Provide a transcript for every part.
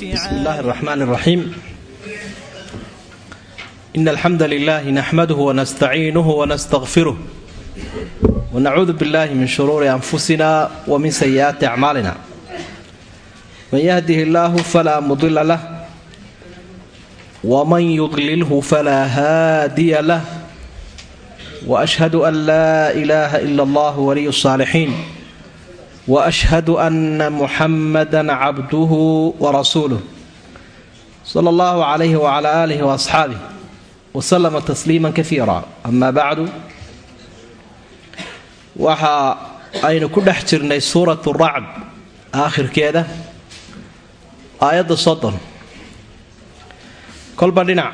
بسم الله الرحمن الرحيم إن الحمد لله نحمده ونستعينه ونستغفره ونعوذ بالله من شرور أنفسنا ومن سيئات أعمالنا من يهده الله فلا مضل له ومن يضلله فلا هادي له وأشهد أن لا إله إلا الله ولي الصالحين waashhadu ana muxamada cabduhu warasuuluh sal allahu calayhi wacala aalihi waasxaabih waslama tasliima kaiira amaa bacdu waxa aynu ku dhex jirnay suurat racd aakhirkeeda aayadda soddon kolba dhinac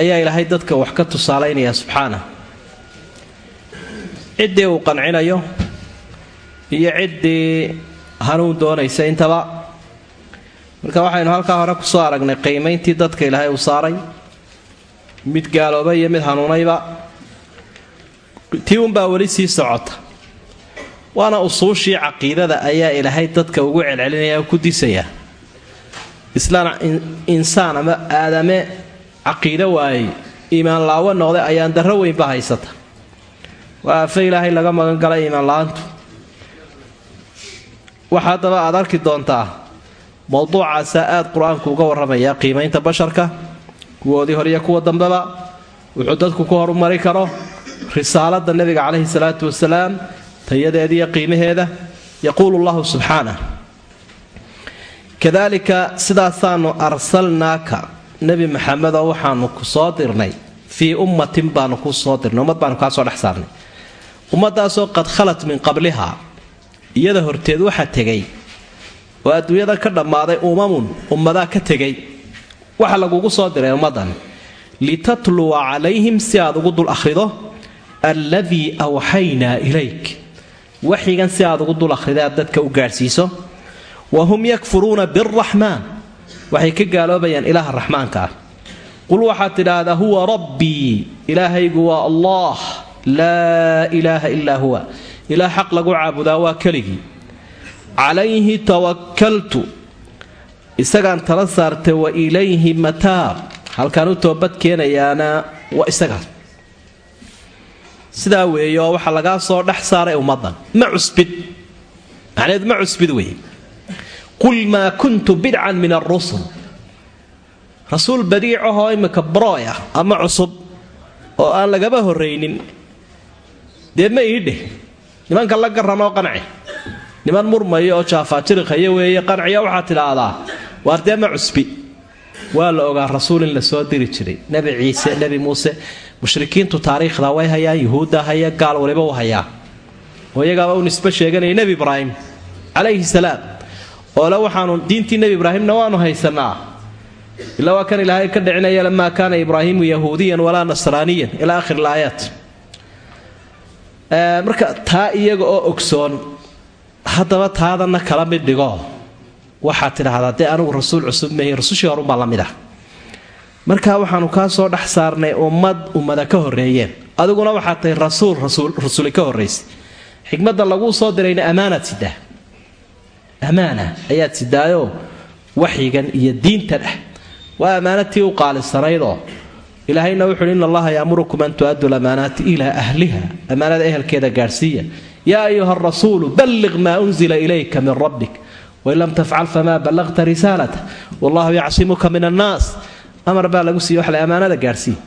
ayaa ilaahay dadka wax ka tusaalaynaya subxaana ciddii uu qancinayo iyo ciddii hanuun doonaysa intaba. Marka waxaynu halkaa hore ku soo aragnay qiimayntii dadka ilaahay uu saaray. Mid gaaloobay iyo mid hanuunayba. Tii unbaa weli sii socota. Waana usuushii caqiidada ayaa ilaahay dadka ugu celcelinaya ku disaya. Islaan insaan ama aadame caqiido waayey iimaan laawo noqday ayaan darro weynba haysata. Waa afe ilaahay laga magan gala iimaan la'aantu waxa haddaba aad arki doontaa mowduucaasaa aad qur'aanku uga warramaya qiimaynta basharka kuwoodii hore iyo kuwa dambeba wuxuu dadku ku horumari karo risaalada nebiga caleyhi salaatu wasalaam tayadeeda iyo qiimaheeda. Yaquulu llahu subxaanah kadalika sidaasaanu arsalnaaka nebi maxamedoo waxaanu ku soo dirnay fii ummatin baanu ku soo dirnay ummad baanu kaa soo dhex saarnay. Ummadaasoo qad khalat min qabliha iyada horteed waxaa tegay oo adduunyada ka dhammaaday umamun ummadaa ka tegay waxa lagugu soo diray ummaddan. Litatluwa calayhim si aad ugu dul akhrido alladii awxaynaa ilayk. Waxyigan si aad ugu dul akhrido aad dadka u gaadhsiiso. Wa hum yakfuruuna biraxmaan waxay ka gaaloobayaan ilaaha raxmaanka ah. Qul waxaad tidhaahdaa huwa rabbii ilaahaygu waa allah. Laa ilaaha ilaa huwa ilaa xaq lagu caabudaa waa keligii. Calayhi tawakaltu isagaan tala saartay wa ilayhi mataab. Halkaan u toobad keenayaana waa isagaas sidaa weeye oo waxaa lagaa soo dhex saaray ummaddan. Ma cusbid. Macnaheedu ma cusbid weeye. Qul maa kuntu bidcan min arusul rasuul badiicahoo imminka brooy ah ama cusub oo aan lagaba horraynin. Dee ma iidheh nimanka la garanoo qanci. Niman murmaya oo jaafaajiriqhaya weeye qanciya waxaad tidhaahdaa waar dee ma cusbi. Waa la ogaa rasuul in la soo diri jiray. Nebi ciise nebi muuse mushrikiintu taariikhda way hayaan yuhuudda haya gaal waliba u hayaa. Oo iyagaaba u nisbe sheeganaya nebi ibraahim calayhi salaam. Oole waxaanu diintii nebi ibraahimna waanu haysanaa. Ilaa waa kan ilaahay ka dhicinaya lamaa kaana ibraahiimu yahuudiyan walaa nasraaniyan. Ilaa akhir ilaayaat marka taa iyaga oo ogsoon haddaba taadana kala mid dhigo. Waxaad tidhaahdaa dee anigu rasuul cusub mehi rasushii horunbaa la mid ah. Marka waxaanu kaa soo dhex saarnay ummad ummada ka horreeyeen. Adiguna waxaad tahay rasuul rasuli ka horraysay xikmadda laguu soo dirayna ammaanaad sidaa ammaana ayaad sidaayoo waxyigan iyo diintan ah waa ammaanatii u qaalisanaydoo ilaahayna wuxuuhi in allaha yaamurukum an tu'addu lamaanaati ilaa ahliha. Ammaanada ehelkeeda gaadhsiiya. Yaa ayuha rasuulu balliq maa unzila ilayka min rabbik. Wain lam tafcal famaa ballaqta risaalata wallahu yacsimuka min annaas amar baa lagu siiye waxle ammaanada gaadhsiiya.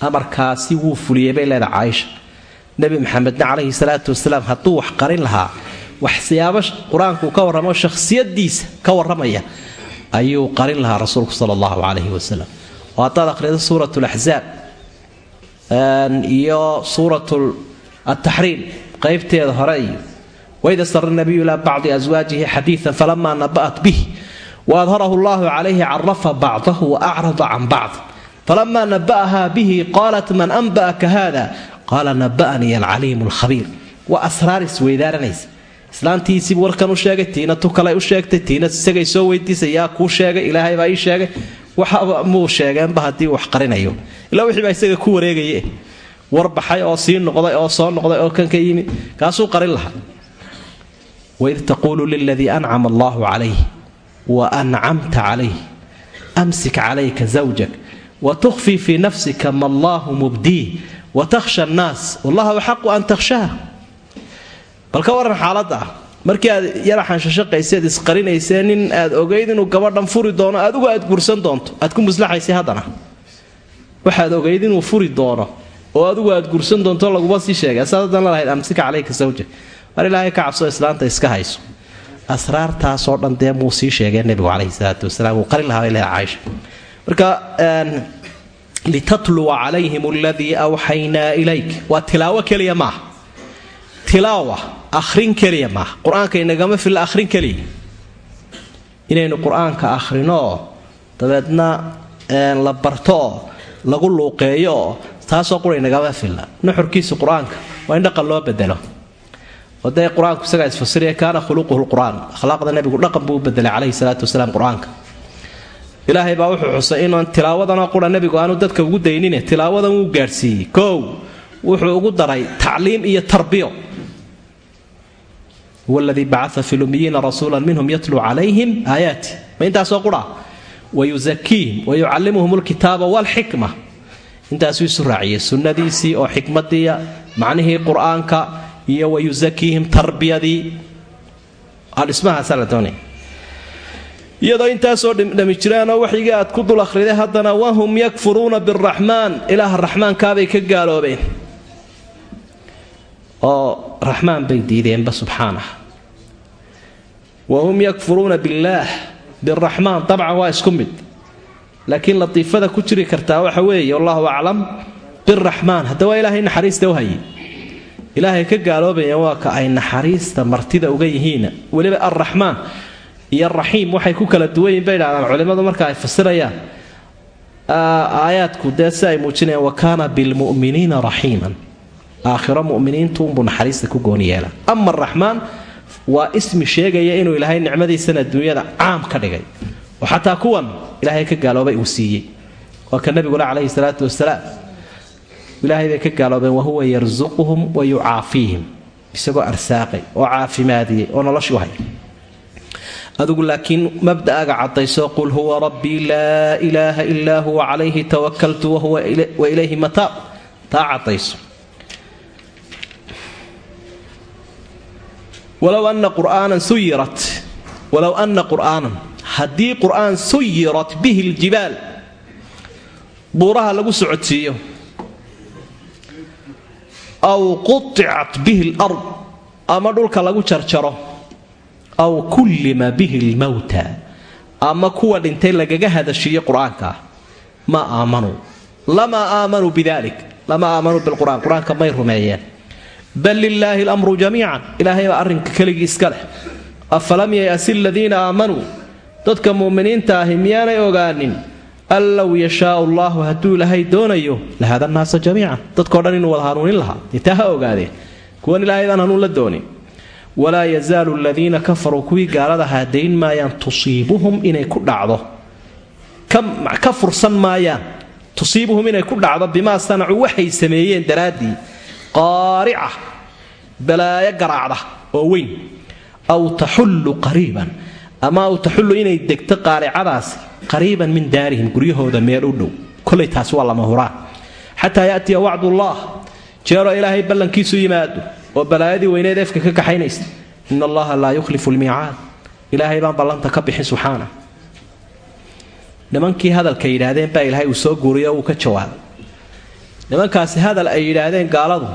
Amarkaasi wuu fuliyey bay leedaha caaisha. Nebi maxamedna calayhi salaatu wasalaam hadduu wax qarin lahaa waxsiyaabo qur'aanku ka warramo shakhsiyadiisa ka warramaya ayuu qarin lahaa rasuulku sala allahu calayhi wasalam oo haddaad akhrido suurat laxzaab iyo suurat ataxriim qaybteeda hore iyo waid sara nabiyu ilaa bacdi aswaajihi xadiian falamaa naba'at bih waadharahu llahu calayhi carafa bacdahu waacrada can bacd. Falamaa naba'aha bihi qaalat man anba'aka hada qaala naba'anii alcaliimu alkhabiir. Waa asraar isweydaaranaysa islaantiisiibu warkan u sheegay tiina tu kale u sheegtay tiina isagay waxaba muu sheegeenba haddii wax qarinayo. Ilaa wixii baa isaga ku wareegaye warbaxay oo sii noqday oo soo noqday oo kan ka yimi. Kaasuu qarin lahaa. Waid taquulu liladii ancama allaahu calayh wa ancamta calayh amsik calayka zawjak wa tukhfii fii nafsika ma allaahu mubdiih wa takhsha annaas. Wallahu axaqu an takhshaha. Bal ka waran xaaladda ah markii aad yaraxanshashaqayseed isqarinaysee nin aad ogayd inuu gabadhan furi doono adigu aad gursan doonto aad ku muslaxaysay haddana. Waxaad ogayd inuu furi doono oo adigu aad gursan doonto laguma sii sheegay. Saad haddana lahayd amsika calayka sawja mar ilaahay ka cabso islaanta iska hayso. Asraartaasoo dhan dee muu sii sheegay nebigu caleyhi salaatu wasalaam. Wuu qari lahaa ilaa caaisha. Marka litatluwa calayhim aladii awxaynaa ilayk. Waa tilaawo keliya maaha tilaawa ahrin keliya maaha qur'aanka inagama filla ahrin keliya. Inaynu qur'aanka ahrinooo dabeedna la bartooo lagu luuqeeyooo taasoo qura inagama filla nuxurkiisa qur'aanka waa in dhaqan loo bedelo. Oo qur'aanku isagaa isfasiraya kaana khuluquhu lqur-aan akhlaaqda nebigu dhaqan buu bedelay caleyhi salaatu wasalaam qur'aanka. Ilaahay baa wuxuu xusay inaan tilaawadana qura nebigu aanu dadka ugu daynine tilaawadan wuu gaadhsiiyey. Koow wuxuu ugu daray tacliim iyo tarbiyo huwa aladii bacaa fi lumiyiina rasuula minhum yatluu calayhim aayaati ma intaasoo qura wayusakiihim wayucallimuhum lkitaaba walxikma intaasuu isu raaciyey sunnadiisii oo xikmadiiya macnihii qur'aanka iyo wayusakiihim tarbiyadii iyadoo intaasoo dhami jiraanoo waxyigii aad ku dul akhriday haddana wahum yakfuruuna biraxmaan ilaaha raxmaankaabay ka gaaloobeen oo raxmaan bay diideenba subxaanah. Wahum yakfuruuna billaah biraxmaan dabcan waa isku mid. Laakiin latiifada ku jiri kartaa waxa weeye wallahu aclam biraxmaan hadda waa ilaahay naxariista u hayay. Ilaahay ka gaaloobayeen waa ka ay naxariista martida uga yihiina weliba alraxmaan iyo raxiim waxay ku kala duwan yihiin bay idhahdaan culimmadu marka ay fasirayaan aayaadku dee si ay muujinayaan wa kaana bilmu'miniina raxiiman aakhiro muminiintu unbuu naxariista ku gooni yeela ama araxmaan waa ismi sheegaya inuu ilaahay nicmadiisana adduunyada caam ka dhigay. Oo xataa kuwan ilaahay ka gaaloobay uu siiyey. Waa ka nabigule calayhi salaatu wasalaam ilaahay bay ka gaaloobeen wahuwa yarsuquhum wa yucaafiihim. Isagoo arsaaqay oo caafimaadiyey oo noloshii hay. Adigu laakiin mabda'aga cadayso qul huwa rabbii laa ilaaha ilaa huwa calayhi tawakaltu wa ilayhi mataab taa cadayso walow ana qur'aanan suyirat walow ana qur'aanan haddii qur'aan suyirat bihi ljibaal buuraha lagu socodsiiyo aw quطicat bihi lard ama dhulka lagu jarjaro aw kullima bihi lmowta ama kuwa dhintay lagaga hadashiiyo qur'aanka ma aamanuu lamaa aamanuu bidalik lama aamanuu bilqur'aan qur'aanka may rumeeyeen bal lilaahi lamru jamiican ilaahay baa arrinka keligii iska leh afalam yayasi aladiina aamanuu dadka mu'miniinta ahi miyaanay ogaanin an low yashaau allaahu hadduu ilaahay doonayo lahada nnaasa jamiican dadkao dhan inuu wada hanuunin lahaa dee taa ha ogaadeen kuwan ilaahay baan hanuun la doonin walaa yazaalu aladiina kafaruu kuwii gaalada haadayn maayaan tusiibuhum inay ku dhacdo ka fursan maayaan tusiibuhum balaayo garaacda oo weyn aw taxullu qariiban ama aw taxullu inay degto qaaricadaasi qariiban min daarihim guryahooda meel u dhow. Kolay taasi waa lama huraan. Xataa yaatiya wacdullaah jeeroo ilaahay ballankiisu yimaado oo balaayadii weyneed efka ka kaxaynaysa in allaha laa yukhlifu lmiicaad ilaahay baan ballanta ka bixin subxaana. Nimankii hadalka yidhaahdeen baa ilaahay uu soo guuriyo uu ka jawaabay. Nimankaasi hadal ay yidhaahdeen gaaladu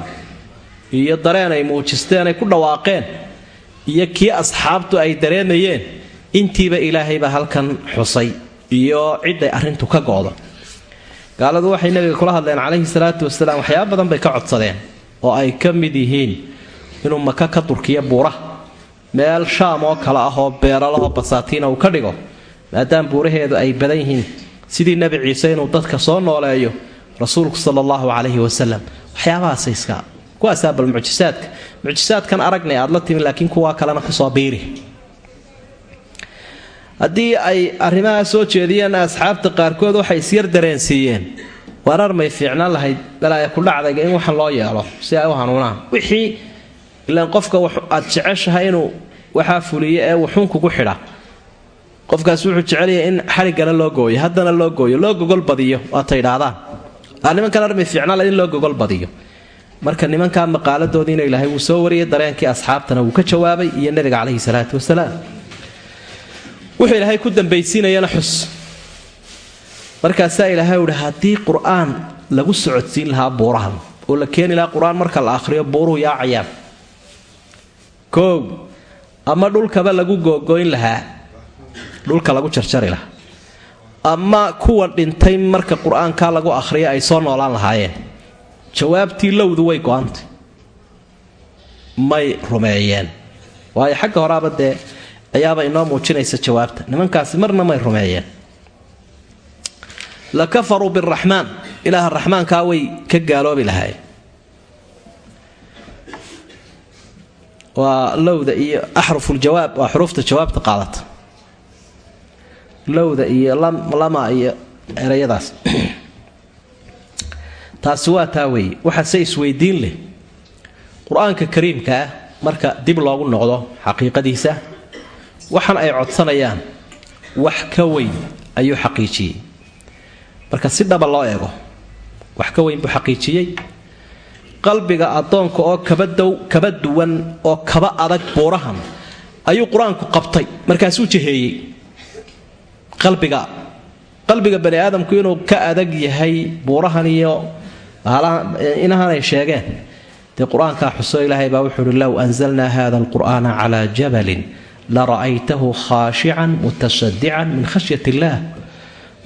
iyo dareen ay muujisteen ay ku dhawaaqeen iyo kii asxaabtu ay dareemayeen intiiba ilaahaybaa halkan xusay iyo ciday arrintu ka go'do. Gaaladu waxay nabiga kula hadleen calayhi salaatu wasalaam waxyaaba badan bay ka codsadeen oo ay ka mid yihiin inuu maka ka durkiyo buuraha meel shaam oo kale ah oo beeralahoo basaatiina uu ka dhigo maadaama buuraheedu ay badan yihiin. Sidii nebi ciise inuu dadka soo nooleeyo rasuulku sala allahu calayhi wasalam waxyaabahaas iska kuwaasaa bal mucjisaadka. Mucjisaadkan aragnay aad la timi laakiin kuwaa kalena ku soo biiri. Haddii ay arrimahaa soo jeediyeen asxaabta qaarkood waxay isyar dareensiiyeen warar may fiicnaan lahayd balaaya ku dhacdayga in waxan loo yeelo si ay u hanuunaan. Wixii ilaan qofka aad jeceshahay inuu waxaa fuliyo ee wuxuun kugu xidha. Qofkaas wuxuu jecelyahay in xariggana loo gooyo haddana loo gooyo loo gogol badiyo waata idhaahdaan. Nimankan armi fiicnala in loo gogol badiyo marka nimankaa maqaaladoodiina ilaahay wuu soo wariyay dareenkii asxaabtana wuu ka jawaabay iyo nabiga caleyhi salaatu wasalaam. Wuxuu ilaahay ku dambaysiinayana xus. Markaasaa ilaahay uhi haddii qur'aan lagu socodsiin lahaa buurahan oo la keeni lahaa qur'aan marka la akhriyo buuruhu yaacayaan koow ama dhulkaba lagu googoyn lahaa dhulka lagu jarjari lahaa. Ama kuwa dhintay marka qur'aankaa lagu akhriyo ay soo noolaan lahaayeen jawaabtii lowdu way go-antay. May rumeeyeen. Waayo xagga horaaba dee ayaaba inoo muujinaysa jawaabta. Nimankaasi marna may rumeeyeen. La kafaruu biraxmaan ilaaha raxmaankaa way ka gaaloobi lahaayeen. Waa lowda iyo axrufuljawaab waa xuruufta jawaabta qaadata. Lowda iyo lama iyo erayadaas taasi waa taa weeye waxaase isweydiin leh. Qur'aanka kariimka ah marka dib loogu noqdo xaqiiqadiisa waxan ay codsanayaan wax ka weyn ayuu xaqiijiyey. Marka si dhaba loo eego wax ka weyn buu xaqiijiyey. Qalbiga addoonka oo kabadow kaba duwan oo kaba adag buurahan ayuu qur'aanku qabtay. Markaasuu jaheeyey qalbiga qalbiga bani aadamku inuu ka adag yahay buurahan iyo inahanay sheegeen. Dee qur'aankaa xuso ilaahay baa wuxuu uhi low anzalnaa hada alqur'aana calaa jabalin la ra'aytahu khaashican mutasadican min khashyat illaah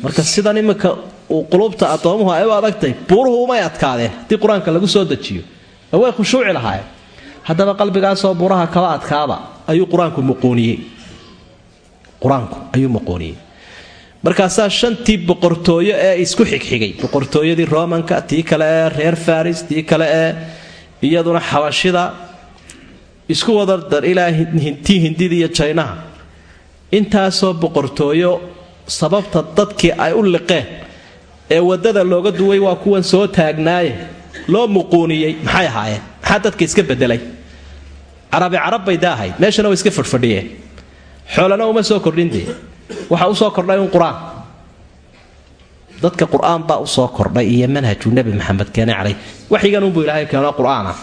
marka sidan iminka uu qulubta addoomuhu ay u adagtay buuruhu umay adkaadeen. Haddii qur'aanka lagu soo dejiyo oo way khushuuci lahaayeen. Haddaba qalbigaasoo buuraha kaba adkaaba ayuu qur'aanku muquuniyey. Qur'aanku ayuu muquuniyey markaasaa shantii boqortooyo ee isku xigxigay. Boqortooyadii romanka tii kale ee reer faris tii kale ee iyaduna xabashida isku wada dar ilaa tii hindida iyo jaynaha intaasoo boqortooyo sababta dadkii ay u liqeen ee waddada looga duway waa kuwan soo taagnaaye loo muquuniyey maxay ahaayeen? Maxaa dadka iska bedelay carabi carab bay da ahayd meeshana way iska fadhfadhiyeen xoolana uma soo kordhindee waxaa u soo kordhay un qur'aan. Dadka qur'aan baa u soo kordhay iyo manhaju nebi maxamed keenay caley waxyiganunbuu ilaahay keeno qur'aan ah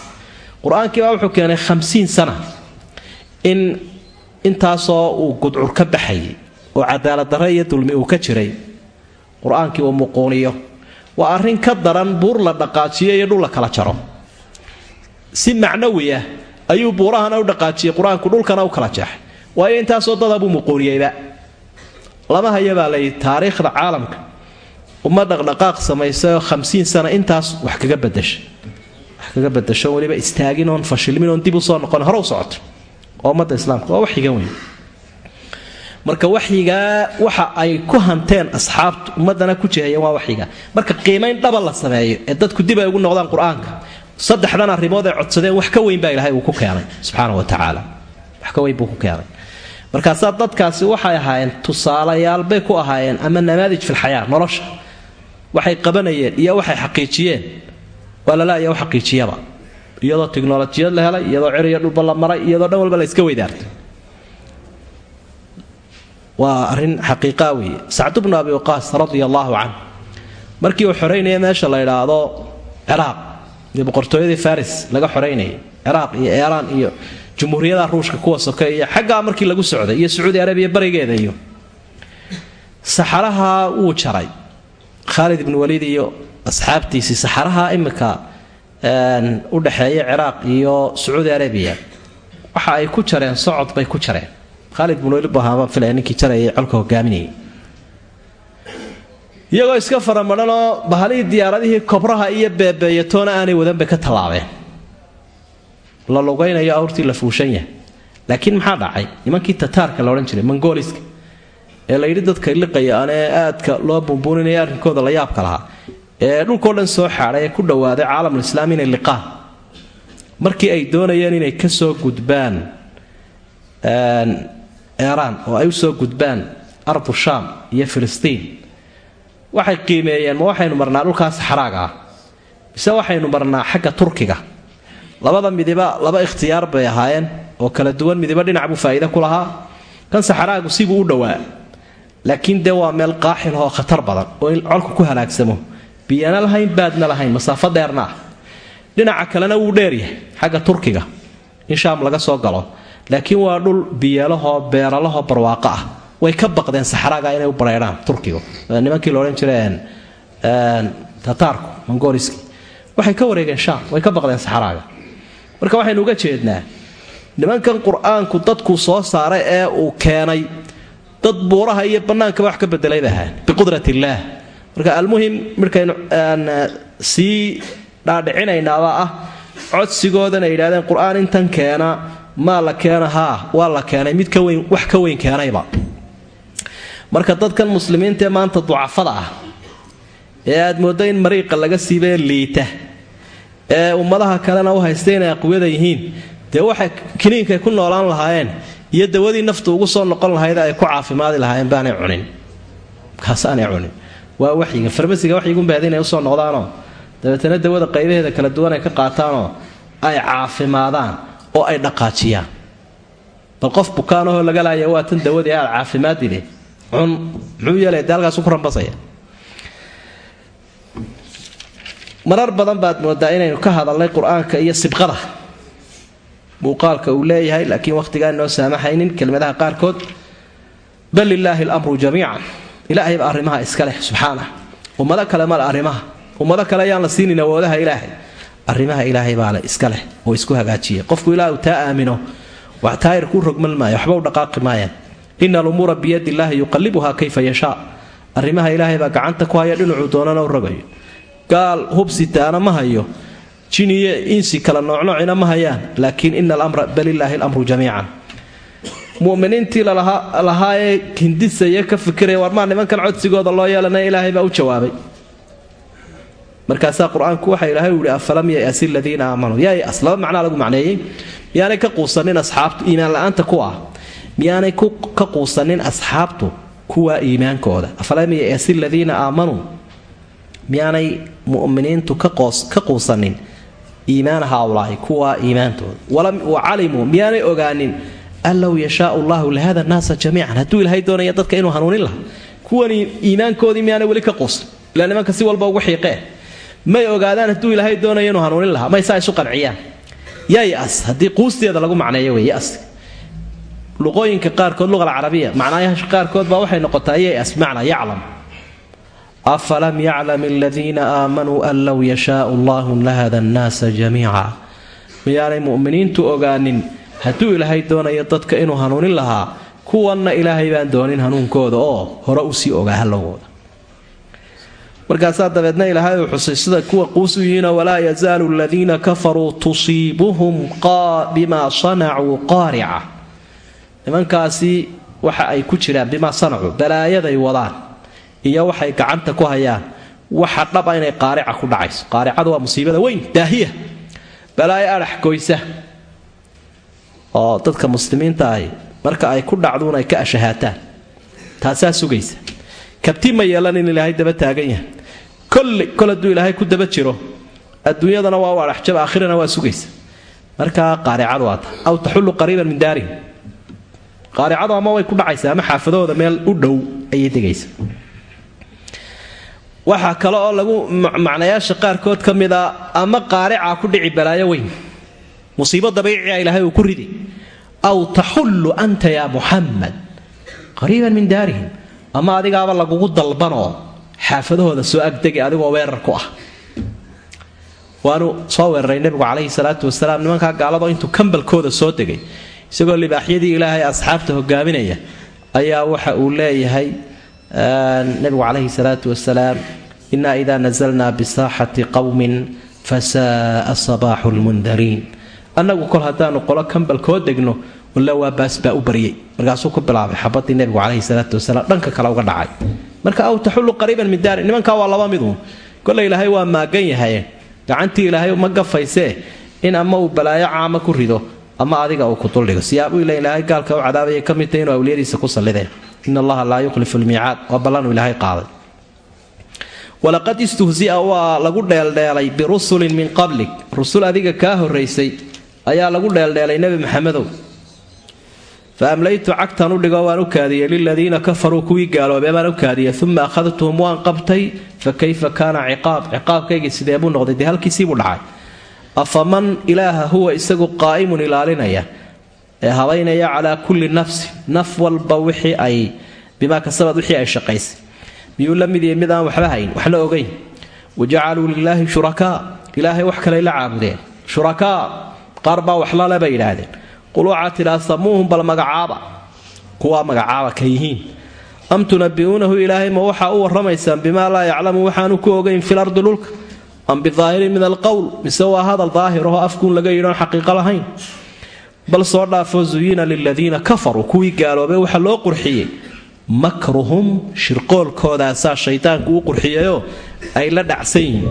qur'aankiibaa wuxuu keenay hamsiin sana in intaasoo uu gudcur ka baxayay oo cadaaladdarre iyo dulmi uu ka jiray qur'aankii uu muquuniyo. Waa arrin ka daran buur la dhaqaajiyo iyo dhul la kala jaro. Si macnawi ah ayuu buurahana u dhaqaajiyey qur'aanku dhulkana u kala jeexay. Waayo intaasoo dada buu muquuniyeyba lama haya baa layidhi taariikhda caalamka uma dhaqdhaqaaq samaysayoo hamsiin sana intaas wax kaga badasha wax kaga badasho weliba istaagin oon fashilmin oon dib u soo noqon hore u socoto. Oo ummadda islaamka waa waxyigan weyn. Marka waxyigaa waxa ay ku hanteen asxaabtu ummadana ku jihayeen waa waxyiga. Marka qiimayn dhaba la sameeyo ee dadku dib ay ugu noqdaan qur'aanka saddexdan arrimood ay codsadeen wax ka weyn baa ilaahay uu ku keenay subxaana wa tacaala wax ka weyn buu ku keenay markaasaa dadkaasi waxay ahaayeen tusaalayaal bay ku ahaayeen ama namaadij filxayaa nolosha. Waxay qabanayeen iyo waxay xaqiijiyeen. Waa lalaaya u xaqiijiyaba. Iyadoo tiknolojiyad la helay iyadoo ciriyo dhulba la maray iyadoo dhan walba la iska weydaartay. Waa arrin xaqiiqaa weeye. Sacd bnu abi waqaas radia allaahu canh markii uu xoraynaya meesha la idhaahdo ciraaq iyo boqortooyadii faris laga xoraynayay ciraaq iyo eeraan iyo jumhuuriyada ruushka kuwa soke iyo xaggaa markii lagu socday iyo sacuudi arabiya barigeeda iyo saxaraha wuu jaray. Khaalid ibnu waliid iyo asxaabtiisii saxaraha imika u dhexeeya ciraaq iyo sacuudi arabiya. Waxa ay ku jareen socod bay ku jareen. Khaalid ibnu waliid bahaabaan filaya ninkii jarayay iyagoo iska faramadhanoo bahalihii diyaaradihii kobraha iyo beebeeyatoona aanay wadan bay ka tallaabeen la lugaynayo awrtii la fuushan yahay. Laakiin maxaa dhacay? Nimankii tataarka la odhan jiray mongoliska ee layidhi dadka liqayaan ee aadka loo bumbuuninaya arrinkooda la yaabka lahaa ee dhulkao dhan soo xaadhay ee ku dhowaaday caalamulislaam inay liqaan. Markii ay doonayeen inay ka soo gudbaan eeraan oo ay u soo gudbaan ardu shaam iyo filistiin waxay qiimeeyeen ma waxaynu marnaa dhulkaas xaraaga ah? Mise waxaynu marnaa xagga turkiga labada midiba laba ikhtiyaar bay ahaayeen oo kala duwan midiba dhinac buu faa'iide ku lahaa. Kan saxaraagu sibuu u dhowaa laakiin dee waa meel qaaxil oo khatar badan oo in colku ku halaagsamo. Biyana lahayn baadna lahayn masaafo dheerna ah. Dhinaca kalena wuu dheeryahay xagga turkiga in shaam laga soo galo. Laakiin waa dhul biyalahoo beeralahoo barwaaqo ah. Way ka baqdeen saxraaga inay u bareedhaan turkigu. Nimankii laodhan jireen tataarku mongoliski. Waxay ka wareegeen shaam way ka baqdeen saxraaga marka waxaynu uga jeednaa nimankan qur'aanku dadkuu soo saaray ee uu keenay dad buuraha iyo bannaankaba wax ka bedelay bay ahaan biqudrat illaah marka almuhim markaynu sii dhaadhicinaynaabaa ah codsigoodana yidhahdeen qur'aan intan keena maa la keena haa waa la keenay mid ka weyn wax ka weyn keenayba marka dadkan muslimiintaee maanta ducafada ah ee aad mooddo in mariiqa laga siibee liita ee ummadaha kalena u haysta inay aqwiyada yihiin. Dee waxay kiniinkay ku noolaan lahaayeen iyo dawadii naftu ugu soo noqon lahayd ay ku caafimaadi lahaayeen baanay cunin. Kaasaanay cunin. Waa waxyiga farmasiga waxyigunbaad inay u soo noqdaanoo dabeetana dawada qaybaheeda kala duwan ay ka qaataanoo ay caafimaadaan oo ay dhaqaajiyaan. Bal qof bukaanahoo laga laaya waa tan dawadii aad caafimaadile cun muxuu yeelaya dee halkaasu ku rambasaya marar badan baad moodaa inaynu ka hadalnay qur'aanka iyo sibqada. Muuqaalka uu leeyahay laakiin wakhtigaan noo saamaxaynin kelmadaha qaarkood. Bal lilaahi alamru jamiican. Ilaahay baa arrimaha iska leh subxaanah. Ummado kale male arrimaha. Ummado kale ayaan la siinin awoodaha ilaahay. Arrimaha ilaahay baa le iska leh oo isku hagaajiya. Qofku ilaa uu taa aamino wax taayirkuu rogman maayo waxba u dhaqaaqi maayaan. Ina alumuura biyadi illaahi yuqallibuhaa kayfa yashaa. Arrimaha ilaahay baa gacanta ku haya dhinacuu doonana rogayo gaal hubsitaana ma hayo. Jin iyo insi kala noocnoocina ma hayaan laakiin ina alamra balilaahi alamru jamiican. Muminiintii lalahaayee hindisaya ka fikiraya warmaa nimankan codsigooda loo yeelanaya ilaahay baa u jawaabay. Markaasaa qur'aanku waxa ilaahay u yihi afalam yayasi ladiina aamanuu yayas laba macnaa lagu macneeyey. Miyaanay ka quusanin asxaabtu iimaan la'aanta ku ah? Miyaanay ka quusanin asxaabtu kuwa iimaankooda? Afalam yayasi ladiina aamanuu miyaanay muminiintu ka quusanin iimaana haaulaahi kuwa iimaantooda. Wa calimuu miyaanay ogaanin an low llahu lahada naasa jamiican. Hadduu ilaahay doonaya dadka inuu hanuunin laha kuwani iimaankoodii miyaanay weli ka quusan ilaa nimanka si walba ugu xiiqee may ogaadaan hadduu ilaahay doonaya inuu hanuunin lahaa may saa isu qanciyaan. Yayas haddii quusteeda lagu macneeyo wey yas luqooyinka qaarkood luqa alcarabiya macnaayaha qaarkood baa waxay noqotaa yayas bimacnaa yaclam afalam yaclam aladiina aamanuu an low yashaau allahu lahada annaasa jamiica miyaanay mu'miniintu ogaanin hadduu ilaahay doonayo dadka inuu hanuunin lahaa kuwanna ilaahay baan doonin hanuunkooda oo hore u sii ogaa halowooda markaasaa dabeedna ilaahay uu xusay sida kuwa quus u yihiinoo walaa yazaalu aladiina kafaruu tusiibuhum bimaa sanacuu qaarica nimankaasi waxa ay ku jiraan bimaa sanacuu balaayaday wadaan iyo waxay gacanta ku hayaan. Waxa dhaba inay qaarica ku dhacayso. Qaaricadu waa musiibada weyn daahiya. Balaayo adhax goysa. Oo dadka muslimiinta ahi marka ay ku dhacduun ay ka ashahaataan. Taasaa sugaysa. Kabti ma yeelan in ilaahay daba taagan yahay. Kolle kol hadduu ilaahay ku daba jiro adduunyadana waa u adhaxjab aakhirana waa sugaysa. Markaa qaaricadu waa ta aw taxullu qariiban min daarihim. Qaaricadu ama way ku dhacaysaa ama xaafadahooda meel u dhow ayay degaysa waxaa kale oo lagu macnayaasha qaarkood ka mid a ama qaarica ku dhici balaayo weyn. Musiibo dabiiciya ilaahay uu ku ridi. Aw taxullu anta yaa muxamed qariiban min daarihim. Ama adigaaba lagugu dalbanoo xaafadahooda soo agdegi adigoo weerar ku ah. Waanu soo weeraray nebigu calayhi salaatu wasalaam nimankaa gaalado intuu kambalkooda soo degay. Isagoo libaaxyadii ilaahay asxaabta hogaaminaya ayaa waxa uu leeyahay nebigu calayhi salaatu wasalaam inaa idaa nazalnaa bisaaxati qowmin fasaaa sabaaxu lmundariin annagu kol haddaanu qolo kambalkoo degno walla waa baas baa u baryay. Markaasuu ku bilaabay xabadii nebigu calayhi salaatu wasalaam dhanka kale uga dhacay. Marka aw taxullu qariiban min daari nimankaa waa laba midu kolle ilaahay waa maagan yahay. Gacantii ilaahay ma gafaysee in ama uu balaayo caama ku rido ama adiga uu ku duldhigo siyaabuu ila ilaahay gaalka u cadaabaya ka mid tahay inuu awliyadiisa ku sallideen in allaha laa yukhlifu lmiicaad waa ballanuu ilaahay qaaday. walaqad istuhsia waa lagu dheeldheelay birusulin min qablik rusul adiga kaa horaysay ayaa lagu dheeldheelay nebi maxamedow. fa amlaytu cagtan u dhigo waan u kaadiyey liladiina kafaruu kuwii gaaloobee baan u kaadiyey. uma akhadtuhum waan qabtay fa kayfa kaana ciqaab ciqaabkaygii sidee buu noqday? Dee halkiisiibuu dhacay. afaman ilaaha huwa isagu qaa'imun ilaalinaya ee habaynaya calaa kulli nafsin naf walba wixii ay bimaa kasabad wixii ay shaqaysay. Miyuu la mid yahay mid aan waxba hayn waxna ogayn wajacaluu lilaahi shurakaa ilaahay wax kaley la caabudeen. Shurakaa qaar baa waxlale bay yidhaahdeen. Qul tidhaa samuuhum bal magacaaba kuwaa magacaaba ka yihiin. Am tunabi'uunahu ilaahay ma waxaa u warramaysaan bimaa laa yaclamu waxaanu ku ogayn fil ardi dhulka? Am bidaahirin min alqowl mise waa hadal daahirahoo afkuun laga yidhoon xaqiiqo lahayn bal soo dhaafo zuyina liladiina kafaruu kuwii gaaloobay waxaa loo qurxiyey. Makruhum shirqoolkoodaasaa shaydaanku u qurxiyayoo ay la dhacsan yihiin.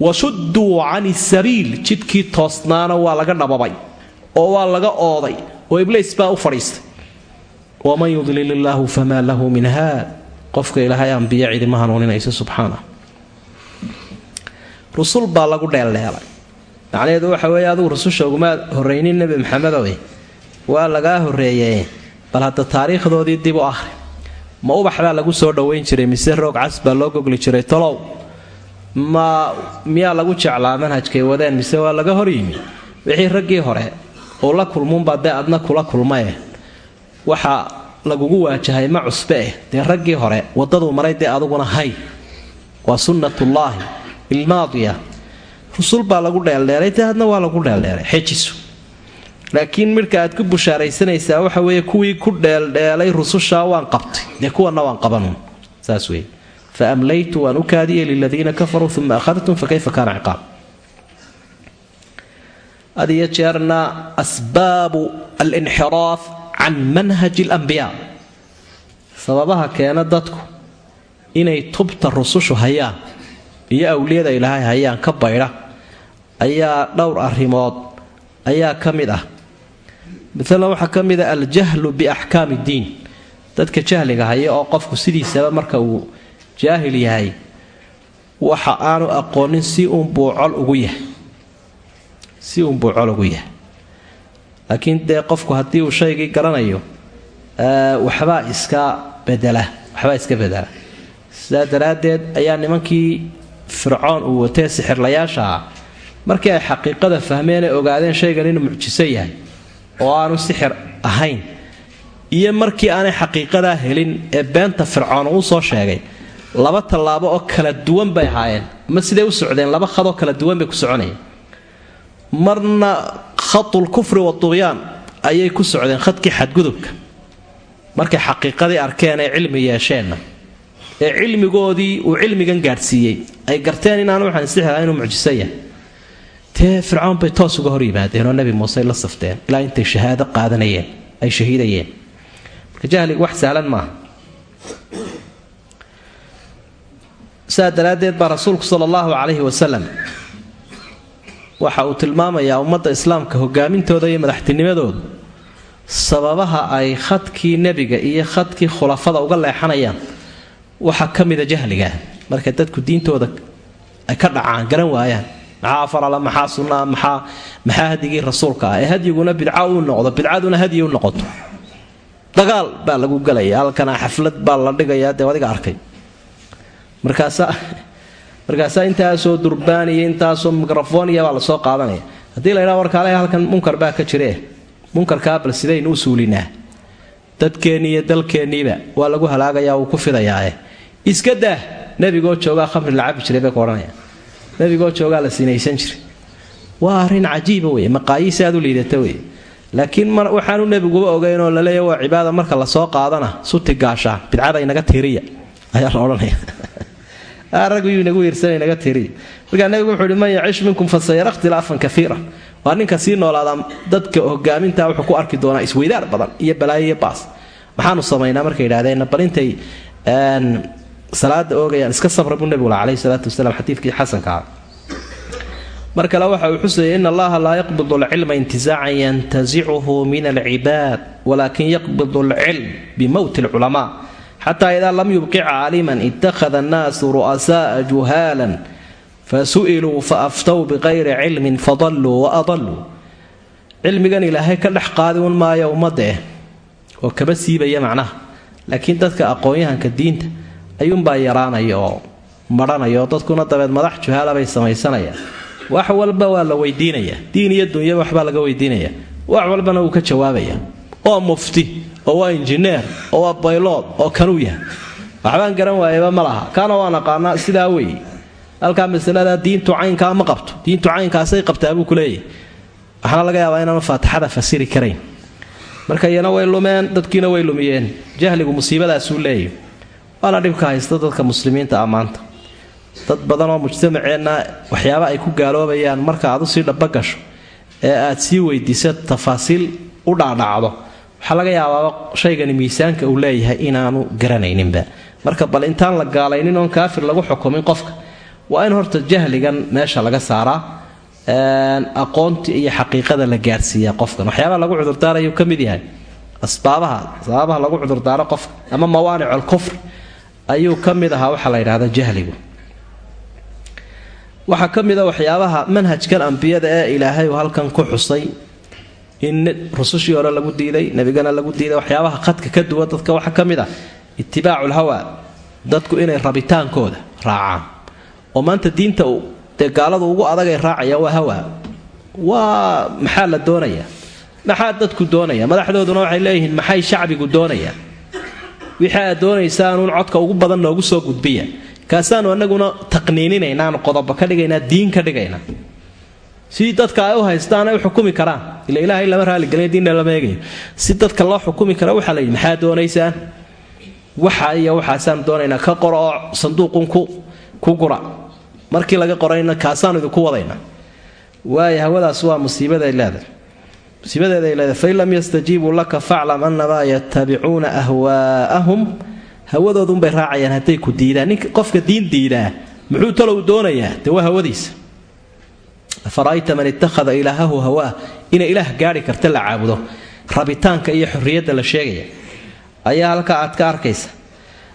Wasudduu cani sabiil jidkii toosnaana waa laga dhababay oo waa laga ooday oo ibliis baa u fadhiistay. Waman yudlil illaahu famaa lahu min haad qofka ilaahay ambiya cidima hanuuninaysa subxaana. Rusul baa lagu dheeldheelay macnaheedu waxa weeye adugu rususha uguma horraynin nebi maxamedowe waa lagaa horreeyee bal hadda taariikhdoodii dib u ahri ma ubax baa lagu soo dhowayn jiray mise roog cas baa loo gogli jiray? Tolow ma miyaa lagu jeclaa manhajkay wadeen mise waa laga hor yimi? Wixii raggii hore uu la kulmuunbaa dee adna kula kulmae waxa lagugu waajahay ma cusbe eh. Dee raggii hore wadaduu maray dee aduguna hay. Waa sunnatullaahi ilmaadiya rusul baa lagu dheeldheelay dee waa lagu dheeldheelay xejisu laakiin midhka aad ku bushaaraysanaysaa waxa weeye kuwii ku dheeldheelay rusushaa waan qabtay. Dee kuwanna waan qabanun saas weye fa amlaytu waan u kaadiyey liladiina kafaruu uma akhadtum fakayfa kaana ciqaab. Had iyo jeerna asbaabu alinxiraaf can manhaji alambiyaa sababaha keena dadku inay tubta rusushu hayaan iyo awliyada ilaahay hayaan ka baydha ayaa dhowr arrimood ayaa ka mid ah. Maalan waxaa ka mid a aljahlu biaxkaami iddiin dadka jahliga haya oo qofku sidiisaba marka uu jaahil yahay waxa aanu aqoonin si uunbuu col ugu yahay. Si uunbuu col ugu yahay. Laakiin dee qofku haddii uu shaygii garanayo waxbaa iska bedela waxbaa iska bedela. Sidaa daraaddeed ayaa nimankii fircoon uu watee sixirlayaasha ah markii ay xaqiiqada fahmeenee ogaadeen shaygan inuu mucjiso yahay oo aanu sixir ahayn iyo markii aanay xaqiiqadaa helin ee beenta fircoon uu soo sheegay laba tallaabo oo kala duwan bay ahaayeen. Ma siday u socdeen? Laba khadoo kala duwan bay ku soconayeen. Marna khadul waduqyaan ayay ku socdeen khadkii xadgudubka. Markay xaqiiqadii arkeen ee cilmi yeesheenna ee cilmigoodii uu cilmigan gaadhsiiyey ay garteen inaanu waxaan sixir inuu mucjiso yahay tee fircoon bay toos uga hor yimaadeen oo nebi muuse la safteen. Ilaa intay shahaado qaadanayeen ay shahiidayeen. Marka wax sahlan maaha. Saa daraaddeed baa rasuulku sala allahu calayhi wasalam waxa uu tilmaamayaa ummadda islaamka hogaamintooda iyo madaxtinimadoodu sababaha ay khadkii nebiga iyo khadkii khulafada uga leexanayaan waxaa ka mida jahliga. Markay dadku diintooda ay ka dhacaan garan waayaan maxaa afarala maxaa hadigii rasuulka ah? Ee hadyiguna bidca uu noqdo bidcaduna hadyi u noqoto. Dagaal baa lagu gelaya halkana xaflad baa la dhigayaa dee adiga arkay. Markaasaa intaasoo durbaaniya intaasoo mikrofoniya baa la soo qaadanaya. Haddii la ydhaa warkaale halkan munkar baa ka jire. Munkarkaa bal sidaynu u suulinaa? Dadkeennii iyo dalkeenniiba waa lagu halaagayaa wuu ku fidayaae iska dah nebigoo joogaa khamri la jiray bay ku odhanaya nebigoo joogaa la sinaysan jiray. Waa arrin cajiiba wey maqaayiisi aad u liidata wey laakiin waxaanu nebiguba ogeynoo laleeya waa cibaada marka la soo qaadana suti bidcada inaga tiriya ayaa la odhanaya. Ragguyuu inagu wiirsana inaga tiriya. Markaa nebigu wuxuu ihi man yacish minkum fasayara ikhtilaafan kaiira waa ninka sii noolaadaa dadka hogaaminta wuxuu ku arki doonaa isweydaar badan iyo balaayo iyo baas. Maxaanu samaynaa markay yidhahdeen bal intay salaada oogayaan iska sabra buu nebigu caleyhi salaatu wasalaam xadiidkii xasanka ah. Mar kale waxa uu xusayay in allaha laa yaqbidu alcilma intizaacan yantasicuhu min alcibaad walaakin yaqbidu alcilm bimowti alculamaa xataa idaa lam yubqi caaliman ittakhada annaasu ru'asa'a juhaalan fasu'iluu faaftow biqayri cilmin fadalluu wa adalluu. Cilmigan ilaahay ka dhex qaadi un maayo ummaddaeh oo kaba siibaya macnaha laakiin dadka aqoon-yahanka diinta ayuunbaa yaraanaya oo madhanaya oo dadkuna dabeed madax juhaala bay samaysanayaan wax walba waa la weydiinayaa diin iyo dunyaba waxbaa laga weydiinaya. Wax walbana wuu ka jawaabaya. Oo mufti oo waa injineer oo waa baylood oo kanuu yahay. Waxbaan garan waayaba ma laha. Kaana waa naqaanaa sidaa weeye halkaa masalada diintu caynkaa ma qabto. Diintu caynkaasay qabtaa buu kuleeyahy waxaana laga yaabaa inaanu faatixada fasiri karayn. Marka iyana way lumeen dadkiina way lumiyeen. Jahligu musiibadaasuu leeyahy waana dhibka haysta dadka muslimiinta ammaanta dad badan oo mujtamaceenna waxyaaba ay ku gaaloobayaan marka aad u sii dhabagasho ee aad sii weydiisa tafaasiil u dhaadhacdo. Waxaa laga yaabaaba shaygani miisaanka uu leeyahay inaanu garanayninba. Marka bal intaan la gaalaynin oon kaafir lagu xukumin qofka waa in horta jahligan meesha laga saaraa aqoonti iyo xaqiiqada la gaadhsiiyaa qofkan. Waxyaabaha lagu cudurdaarayuu ka mid yahay asbaabaha asbaabaha lagu cudurdaaro qofka ama mawaanic alkufr ayuu ka mid ahaa waxaa la yidhahda jahligu. Waxaa ka mid a waxyaabaha manhajkan ambiyada ee ilaahay uu halkan ku xusay in rusushii hore lagu diiday nebigana lagu diiday waxyaabaha khadka ka duwan dadka waxaa ka mid ah itibaacu lhawa dadku inay rabitaankooda raacaan. Oo maanta diinta dee gaaladu ugu adagay raacayaan waa hawa. Waa maxaa la doonayaa? Maxaa dadku doonaya madaxdooduna waxay leeyihiin maxay shacbigu doonayaan wixii aad doonaysaanun codka ugu badan noogu soo gudbiya. Kaasaanu anaguna taqniininaynaan qodobo ka dhigaynaa diin ka dhigaynaa. Si dadka ay u haystaan ay u xukumi karaan. Ila ilaahay lama raaligelin diinna lama eegayo. Si dadka loo xukumi kara waxaa la yidhi maxaa doonaysaan? Waxa iyo waxaasaan doonaynaa ka qoro oo sanduuqun ku gura. Markii laga qorayna kaasaanu idinku wadayna waayo hawadaas waa musiibaday leedahay musiibadeeday leedahay fain lam yastajiibuu laka faclam annamaa yatabicuuna ahwaa'ahum. Hawadoodunbay raacayaan hadday ku diidaan. Ninka qofka diin diidaa muxuu talow doonayaa? Dee waa hawadiisa. Afara'ayta man ittakhada ilaahahu hawaa? Inay ilaah gaari karta la caabudo. Rabitaanka iyo xorriyadda la sheegaya. Ayaa halkaa aad ka arkaysa.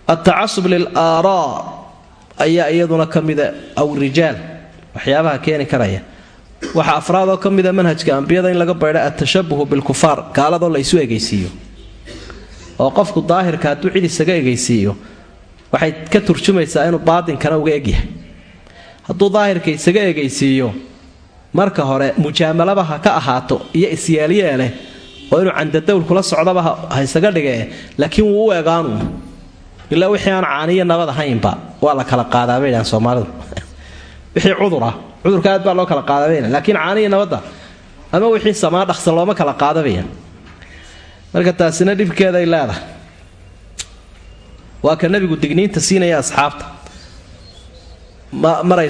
Altacasub lil aaraa ayaa iyaduna ka mida aw rijaal. Waxyaabaha keeni karaya waxaa afraadoo ka mida manhajka ambiyada in laga baydha atashabuhu bilkufaar gaaladoo la isu egaysiiyo oo qofku daahirka hadduu cid isaga egaysiiyo waxay ka turjumaysaa inuu baadinkana uga egyahay hadduu daahirka isaga egaysiiyo marka hore mujaamalaba ha ka ahaato iyo isyeelyeeleh oo inuu candadowl kula socdaba ha isaga dhigee laakiin wuu u egaanu ilaa wixii aan caaniyo nabad ahaynba waa la kala qaadaa bay dhahaan soomaalidu. Wixii cudur ah cudurka aad baa loo kala qaadabayna laakiin caaniyo nabadda ama wixii samaa dhaqsa looma kala qaadabaya marka taasina dhibkeeday leedahay. Waa ka nebigu digniinta siinaya asxaabta. Maray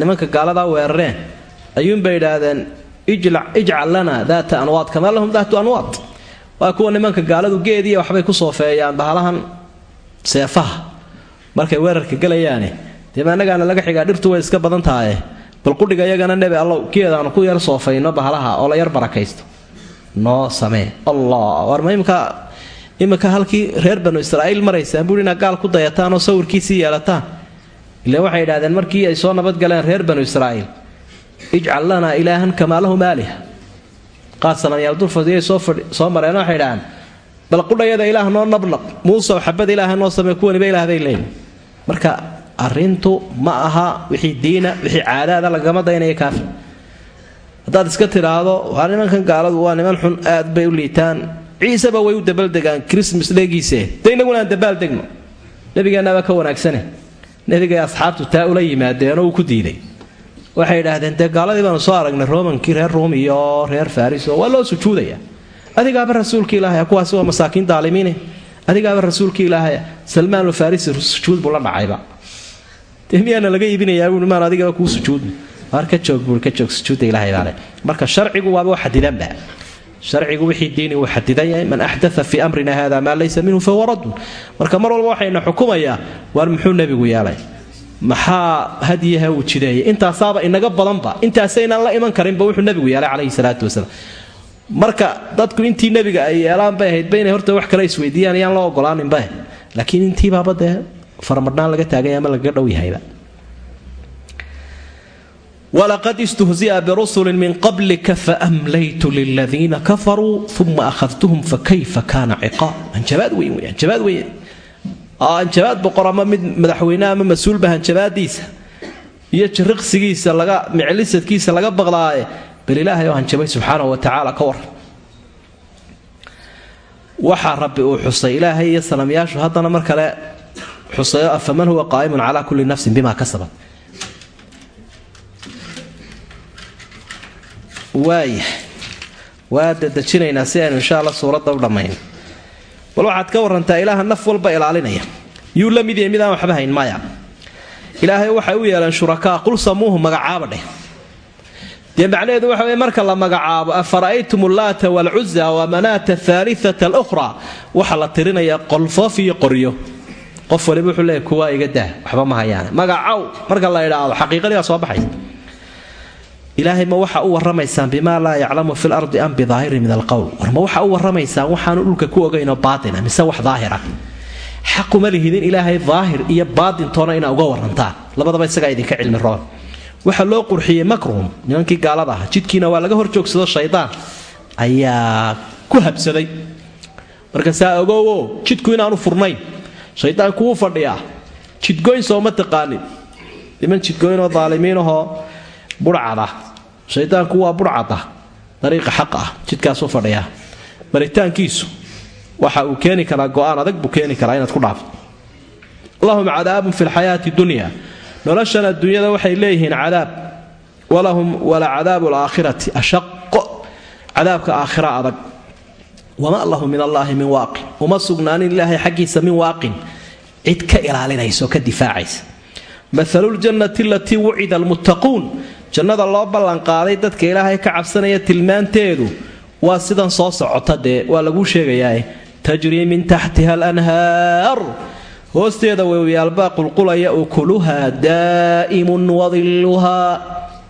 nimanka gaaladaa weerareen ayuunbay idhaahdeen ijcal lana daata anwaad kamaa lahum daatu anwaad. Waa kuwa nimanka gaaladu geediiya waxbay ku soofeeyaan bahalahan seefaha. Markay weerarka gelayaane deema annagaana laga xigaa dhirtu way iska badan tahaye bal qudhiga iyagana nebi allow geedaanu ku yar soofayno bahalaha oo la yar barakaysto. Noo samee. Allah war ma imika halkii reer banu israa'iil maraysaan buui inaad gaal ku dayataan oo sawirkiisii yeelataan? Ilaan waxay idhahdeen markii ay soo nabadgaleen reer banu israa'iil ijcal lanaa ilaahan kamaa lahum qaar sanamyaal dulfadiyay soo mareen? Waxay idhahaan bal qudhayada ilaah noo nabnaq muusew xabad ilaaha noo samee kuwaniba ilaahday leeyihiin marka arrintu ma aha wixii diina wixii caadaada lagama daynaya kaafir haddaad iska tidhaahdo waa nimankan gaaladu waa niman xun aad bay u liitaan. Ciiseba way u dabaaldegaan krismas dheegiise de innaguna aan dabaaldegno nebigeennaabaa ka wanaagsane. Nebigay asxaabtu taa ula yimaadeenoo uu ku diiday. Waxay idhaahdeen dee gaaladii baanu soo aragnay romankii reer ruum iyo reer faris oo waa loo sujuudaya. Adigaaba rasuulka ilaahaya kuwaasi waa masaakiin daalimiine. Adigaaba rasuulka ilaahaya salmaanul farisi sujuud buu la dhacayba dee miyaana laga iibinayaa buui maan adigaba kuu sujuudna waar ka joog buui ka joog sujuudda ilahay baale marka sharcigu waaba xadidanba sharcigu wixii diini uu xadidan yahay man axdaa fii amrina hada maa laysa minhu fahuwa raddun marka mar walba waxayna xukumayaa waar muxuu nebigu yeelay? Maxaa hadyaha uu jideeyay? Intaasaaba inaga badanba intaasaynaan la iman karinba wuxuu nebigu yeelay calayhi salaatu wasalaam. Marka dadku intii nebiga ay yeelaan bay ahaydba inay horta wax kale isweydiiyaan ayaan loo ogolaaninba laakiin intiibaaba dee faramadhnaan laga taagay ama lagaga dhow yahayba. Walaqad istuhzi'a birusulin min qablika faamlaytu liladiina kafaruu uma akhadtuhum fakayfa kaana ciqaab hanjabaad weyn wey hanjabaad weyn. Hanjabaad boqor ama mid madaxweyne ama mas'uulba hanjabaadiisa iyo jiriqsigiisa laga miclisadkiisa laga baqdaaye bal ilaahay oo hanjabay subxaanahu wa tacaala ka waran waxaa rabbi uu xusay ilaahay iyo sanamyaashu haddana mar kale xusayo afaman huwa qaa'imun calaa kulli nafsin bima kasabat. Waaya waa dadejinaynaa si aynu insha alla suuradda u dhammayn. Bal waxaad ka warantaa ilaaha naf walba ilaalinaya. Yuu la mid yahay midaan waxba hayn maya. Ilaahay waxay u yeeleen shurakaa qul samuuhu magacaaba dheh. Dee macnaheedu waxa weye marka la magacaabo afara'aytum ullaata waalcuza wamanaata ahaaliata alukhraa waxaa la tirinayaa qolfoof iyo qoryo qof waliba wuxuu leeyahy kuwaa iga dah waxba ma hayaane magacow marka la idhaahdo xaqiiqadiibaa soo baxaysa ilaahay ma waxa u warramaysaan bimaa laa yaclamu fi lardi am bidaahirin min alqowl war ma waxa u warramaysaan waxaanu dhulka ku ogaynoo baatina mise wax daahira. Xaquma lihidin ilaahay daahir iyo baatintoona inaa uga warantaan labadaba isagaa idinka cilmi roon. Waxaa loo qurxiyey makruhum nimankii gaalada ah jidkiina waa laga hor joogsado shaydaan ayaa ku habsaday. Markaasaa ogowo jidku inaanu furnayn shaydaanku wuu fadhiyaa jidgoyn sooma taqaanin. Niman jidgoynoo daalimiinahoo budhcada shaydaanku waa budhcada dariiqa xaqa ah. Jidkaasuu fadhiyaa maritaankiisu waxa uu keeni karaa go'aan adag buu keeni karaa inaad ku dhaafto lahum cadaabun fi lxayaati dunya. Noloshan adduunyada waxay leeyihiin cadaab. Walahum wala cadaabu alaakhirati ashaqo. Cadaabka aakhira adag wama lahu min allaahi min waaqin. Uma sugnaanin ilaahay xaggiisa min waaqin. Cid ka ilaalinaysa ka difaacaysa maaluljannati alatii wucida almuttaquun jannada loo ballanqaaday dadka ilaahay ka cabsanaya tilmaanteedu waa sidan soo socota dee waa laguu sheegayaa tajrii min taxtiha alanhaar. Hoosteeda wewyaalbaa qulqulaya ukuluhaa daa'imun wadiluhaa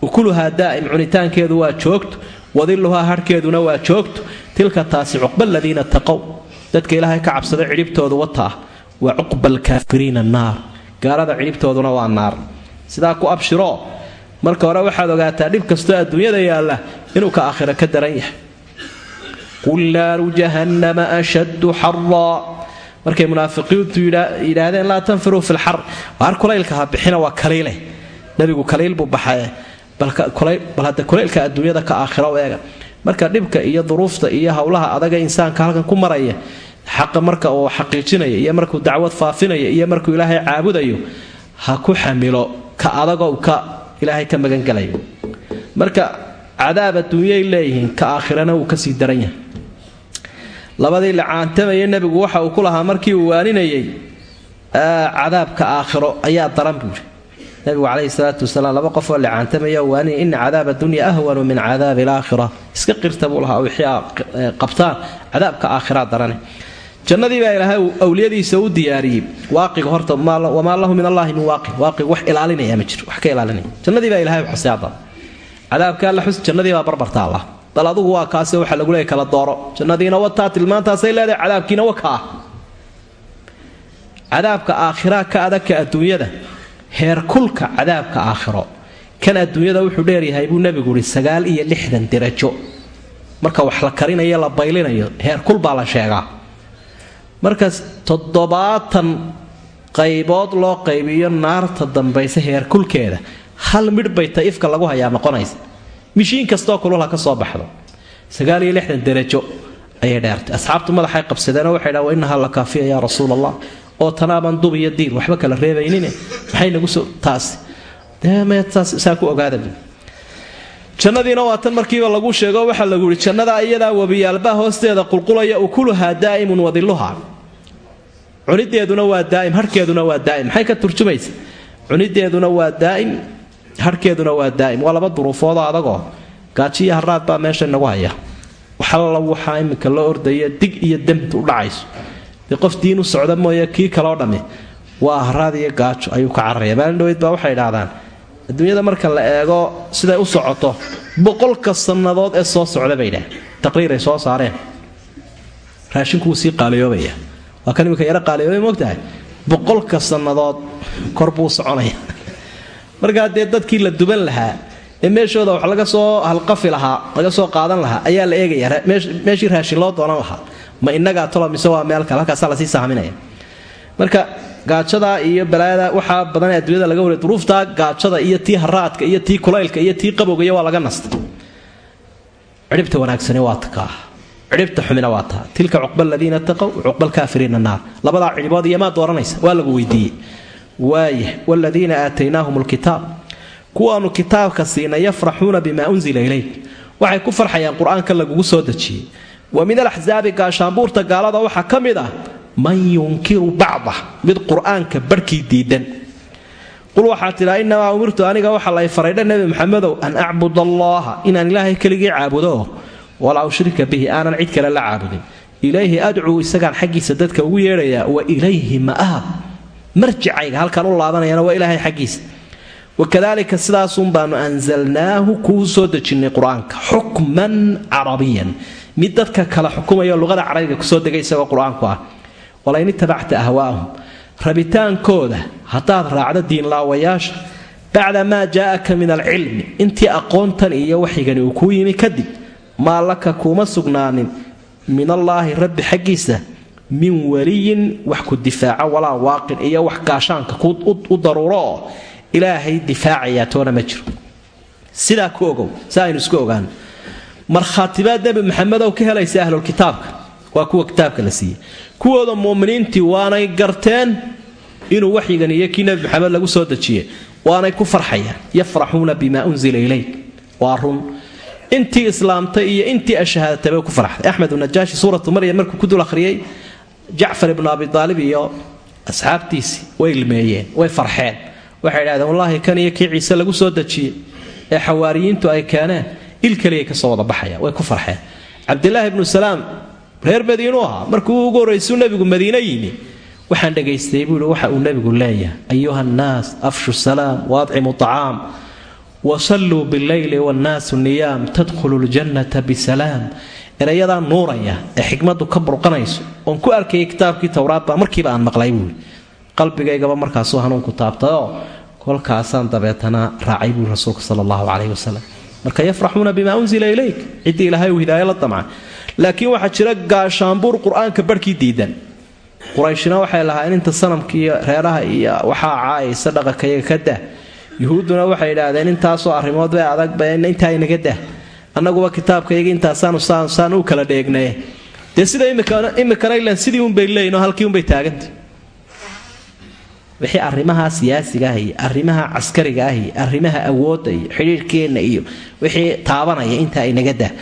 ukuluhaa daa'im cunitaankeedu waa joogto wadiluhaa harhkeeduna waa joogto tilka taasi cuqba aladiina taqow dadka ilaahay ka cabsada cidhibtoodu wata ah wa cuqba alkaafiriina naar. Gaalada cidhibtooduna waa naar. Sidaa ku abshiroo marka hore waxaad ogaataa dhib kastoo adduunyada yaalla inuu ka aakhira ka daran yahay. Qul naaru jahannama ashaddu xaraa markay munaafiqiintu yidhaahdeen laa tanfiruu fi lxar waar kulaylka ha bixina waa kaliile nabigu kaliil buu baxaye bal hadda kulaylka adduunyada ka aakhira u eega marka dhibka iyo duruufta iyo howlaha adaga insaanka halkan ku maraya xaqa marka uu xaqiijinaya iyo markuu dacwad faafinaya iyo markuu ilaahay caabudayo ha ku xamilo ka adagoo ka ilaahay ka magangelayo marka cadaab adduunyay leeyihiin ka aakhirana wuu ka sii daran yahay. Labadii lacaantamaya nebigu waxa uu ku lahaa markii uu waaninayay cadaabka aakhiro ayaa daran buuri nabigu caleyhi salaatu wasalaam laba qofoo licaantamaya waaninaya ina cadaaba dunya ahwanu min cadaabi alaakhira. Iska qirta buu lahaa wixii qabtaan cadaabka aakhiraa darane jannadii baa ilaahay awliyadiisa u diyaariyey. Waaqiga horta wamaa lahu min allaahi min waaqin. Waaqiga wax ilaalinaya ma jiro wax ka ilaalinaya. Jannadii baa ilahay xusay haddaba cadaabka alla xus jannadii baa barbarta allah bal adugu waa kaase waxa lagu leeyahy kala dooro. Jannadiina wataa tilmaantaasay leedahay cadaabkiina wakaa cadaabka aakhiraa ka adagka adduunyada heerkulka cadaabka aakhiro. Kan adduunyada wuxuu dheeryahay buu nebigu ihi sagaal iyo lixdan derajo. Marka wax la karinayo la baylinayo heerkul baa la sheegaa. Markaas toddobaatan qaybood loo qaybiyo naarta dambaysa heerkulkeeda hal midh bay taifka lagu hayaa noqonaysa. Mishiin kastoo kulul ka soo baxdo. Sagaal iyo lixdan derajo ayay dheertay. Asxaabtu madaxay qabsadeenoo waxay dhaha wa innahaa la kaafiya yaa rasuul allah oo tanaaban dub iyo diir waxba kala reebaynine maxay nagu soo taasi saa ku ogaada jannadiina waa tan markiiba lagu sheego waxaa lagu yihi jannada iyadaa webiyaalbaa hoosteeda qulqulaya ukuluhaa daa'imun wadiluhaa cunideeduna waa daa'im harhkeeduna waa daa'im. Maxay ka turjumaysa? Cunideeduna waa daa'im harhkeeduna waa daa'im. Waa laba duruufoodoo adagoo gaajiyo haraad baa meesha inagu haya. Waxalla waxaa iminka loo ordaya dig iyo dembt u dhacayso dee qof diin u socda mooye kii kaloo dhammi waa haraad iyo gaajo ayuu ka cararaya. Maalin baa waxay idhaahdaan adduunyada marka la eego siday u socoto boqolka sannadood ee soo socda bay idhaah taqriiray soo saareen. Raashinku wuu sii qaaliyoobaya. Waa kan iminka yaro qaaliyoobay moogtahay? Boqolka sannadood kor buu soconaya. Markaa dee dadkii la duban lahaa ee meeshooda wax laga soo halqafi lahaa laga soo qaadan lahaa ayaa la eegaya. Meeshii raashin loo doonan lahaa ma inagaa tolo mise waa meel kale halkaasaa la sii saaminaya. Marka gaajada iyo balaayada waxaa badan ee adduunyada laga wariy duruuftaa gaajada iyo tii haraadka iyo tii kulaylka iyo tii qabowgaiyo waa laga nastay cidhibta wanaagsani waa takaa. Cidhibta xumina waa taa. Tilka cuqba aladiina taqow cuqba alkaafiriina naar. Labadaa cidhibood iyo maa dooranaysa waa lagu weydiiyey. Waaya waladiina aataynaahum lkitaab kuwaanu kitaabka siinay yafraxuuna bimaa unzila ilayk waxay ku farxayaan qur'aanka lagugu soo dejiyey wa min alaxsaabi gaashaanbuurta gaalada waxaa ka mid ah man yunkiru bacda mid qur'aanka barhkii diidan. Qul waxaa tidhaa inamaa umirtu aniga waxa lay faraydha nebi maxamedow an acbud allaha inaan ilaahay keligii caabudo walaa ushrika bihi aanan cid kale la caabudin. Ilayhi adcuu isagaan xaggiisa dadka ugu yeedhayaa wa ilayhi ma'aab marjicayga halkaan u laabanayana waa ilaahay xaggiisa. Wakadalika sidaasun baanu anzalnaahu kuu xukman carabiyan mid dadka kala xukumayo luqada carabiga ku soo degay isagoo qur'aanku ah. Walain itabacta ahwaahum. Rabitaankooda haddaad raacdo diinlaawayaasha bacda maa jaa'aka min alcilmi intii aqoontan iyo waxyigani uu kuu yimi kadib maa laka kuuma sugnaanin min allaahi rabbi xaggiisa min waliyin wax ku difaaca walaa waaqin iyo wax gaashaanka u daruuro oo ilaahay difaacayaa ma jiro. Sidaa ku ogow si aynu isku ogaano markhaatibaad nebi maxamedow ka helaysa ahlulkitaabka waa kuwa kitaabka la siiyey. Kuwooda muuminiintii waanay garteen inuu waxyigan iyo kii nebi maxamed lagu soo dejiyey waanay ku farxayaan. Yafraxuuna bimaa unzila ilayk. Waa run. Intii islaamtay iyo intii ashahaadatay bay ku farxday axmed unajaashi suuratu maryam markuu ku dul akhriyey jacfar ibnu abi aalib iyo asxaabtiisii way ilmeeyeen way farxeen. Waxay idhahdeen wallaahi kan iyo kii ciise lagu soo dejiyey ee xawaariyiintu ay keeneen il keliyay ka soo wada baxayaan way ku farxeen. Cabdilaahi ibnu salaam reer madiinuu ahaa markuu ugu horraysuu nebigu madiine yimi waxaan dhagaystay buui waxa uu nebigu leeyahay ayuha nnaas afshu salaam waadcimu acaam wasalluu bileyli wannaasu niyaam tadkhulu ljannata bisalaam. Erayadaa nuuraya ee xikmadu ka burqanayso oon ku arkayay kitaabkii towraad baa markiiba aan maqlay buui qalbigaygaba markaasuu hanuunku taabtayoo kolkaasaan dabeetana raacay buui rasuulka sala allahu caleyhi wasalam marka yafraxuuna bimaa unzila ilayk. Ciddii ilaahay uu hidaayo la damca laakiin waxaa jira gaashaanbuur qur'aanka barhkii diidan. Qurayshina waxay lahaayeen inta sanamkiiyo reeraha iyo waxaa caayaysa dhaqankayaga ka dah. Yuhuudduna waxay idhaahdeen intaasoo arrimood bay adagba intaa inaga dah. Annaguba kitaabkayaga intaasaanu saan u kala dheegnaye dee sida imikana ilan sidii unbay leeyihiin oo halkii unbay taaganta wixii arrimaha siyaasiga ah iyo arrimaha caskariga ah iyo awoodda iyo xidhiirhkeenna iyo wixii taabanaya intaa inaga dah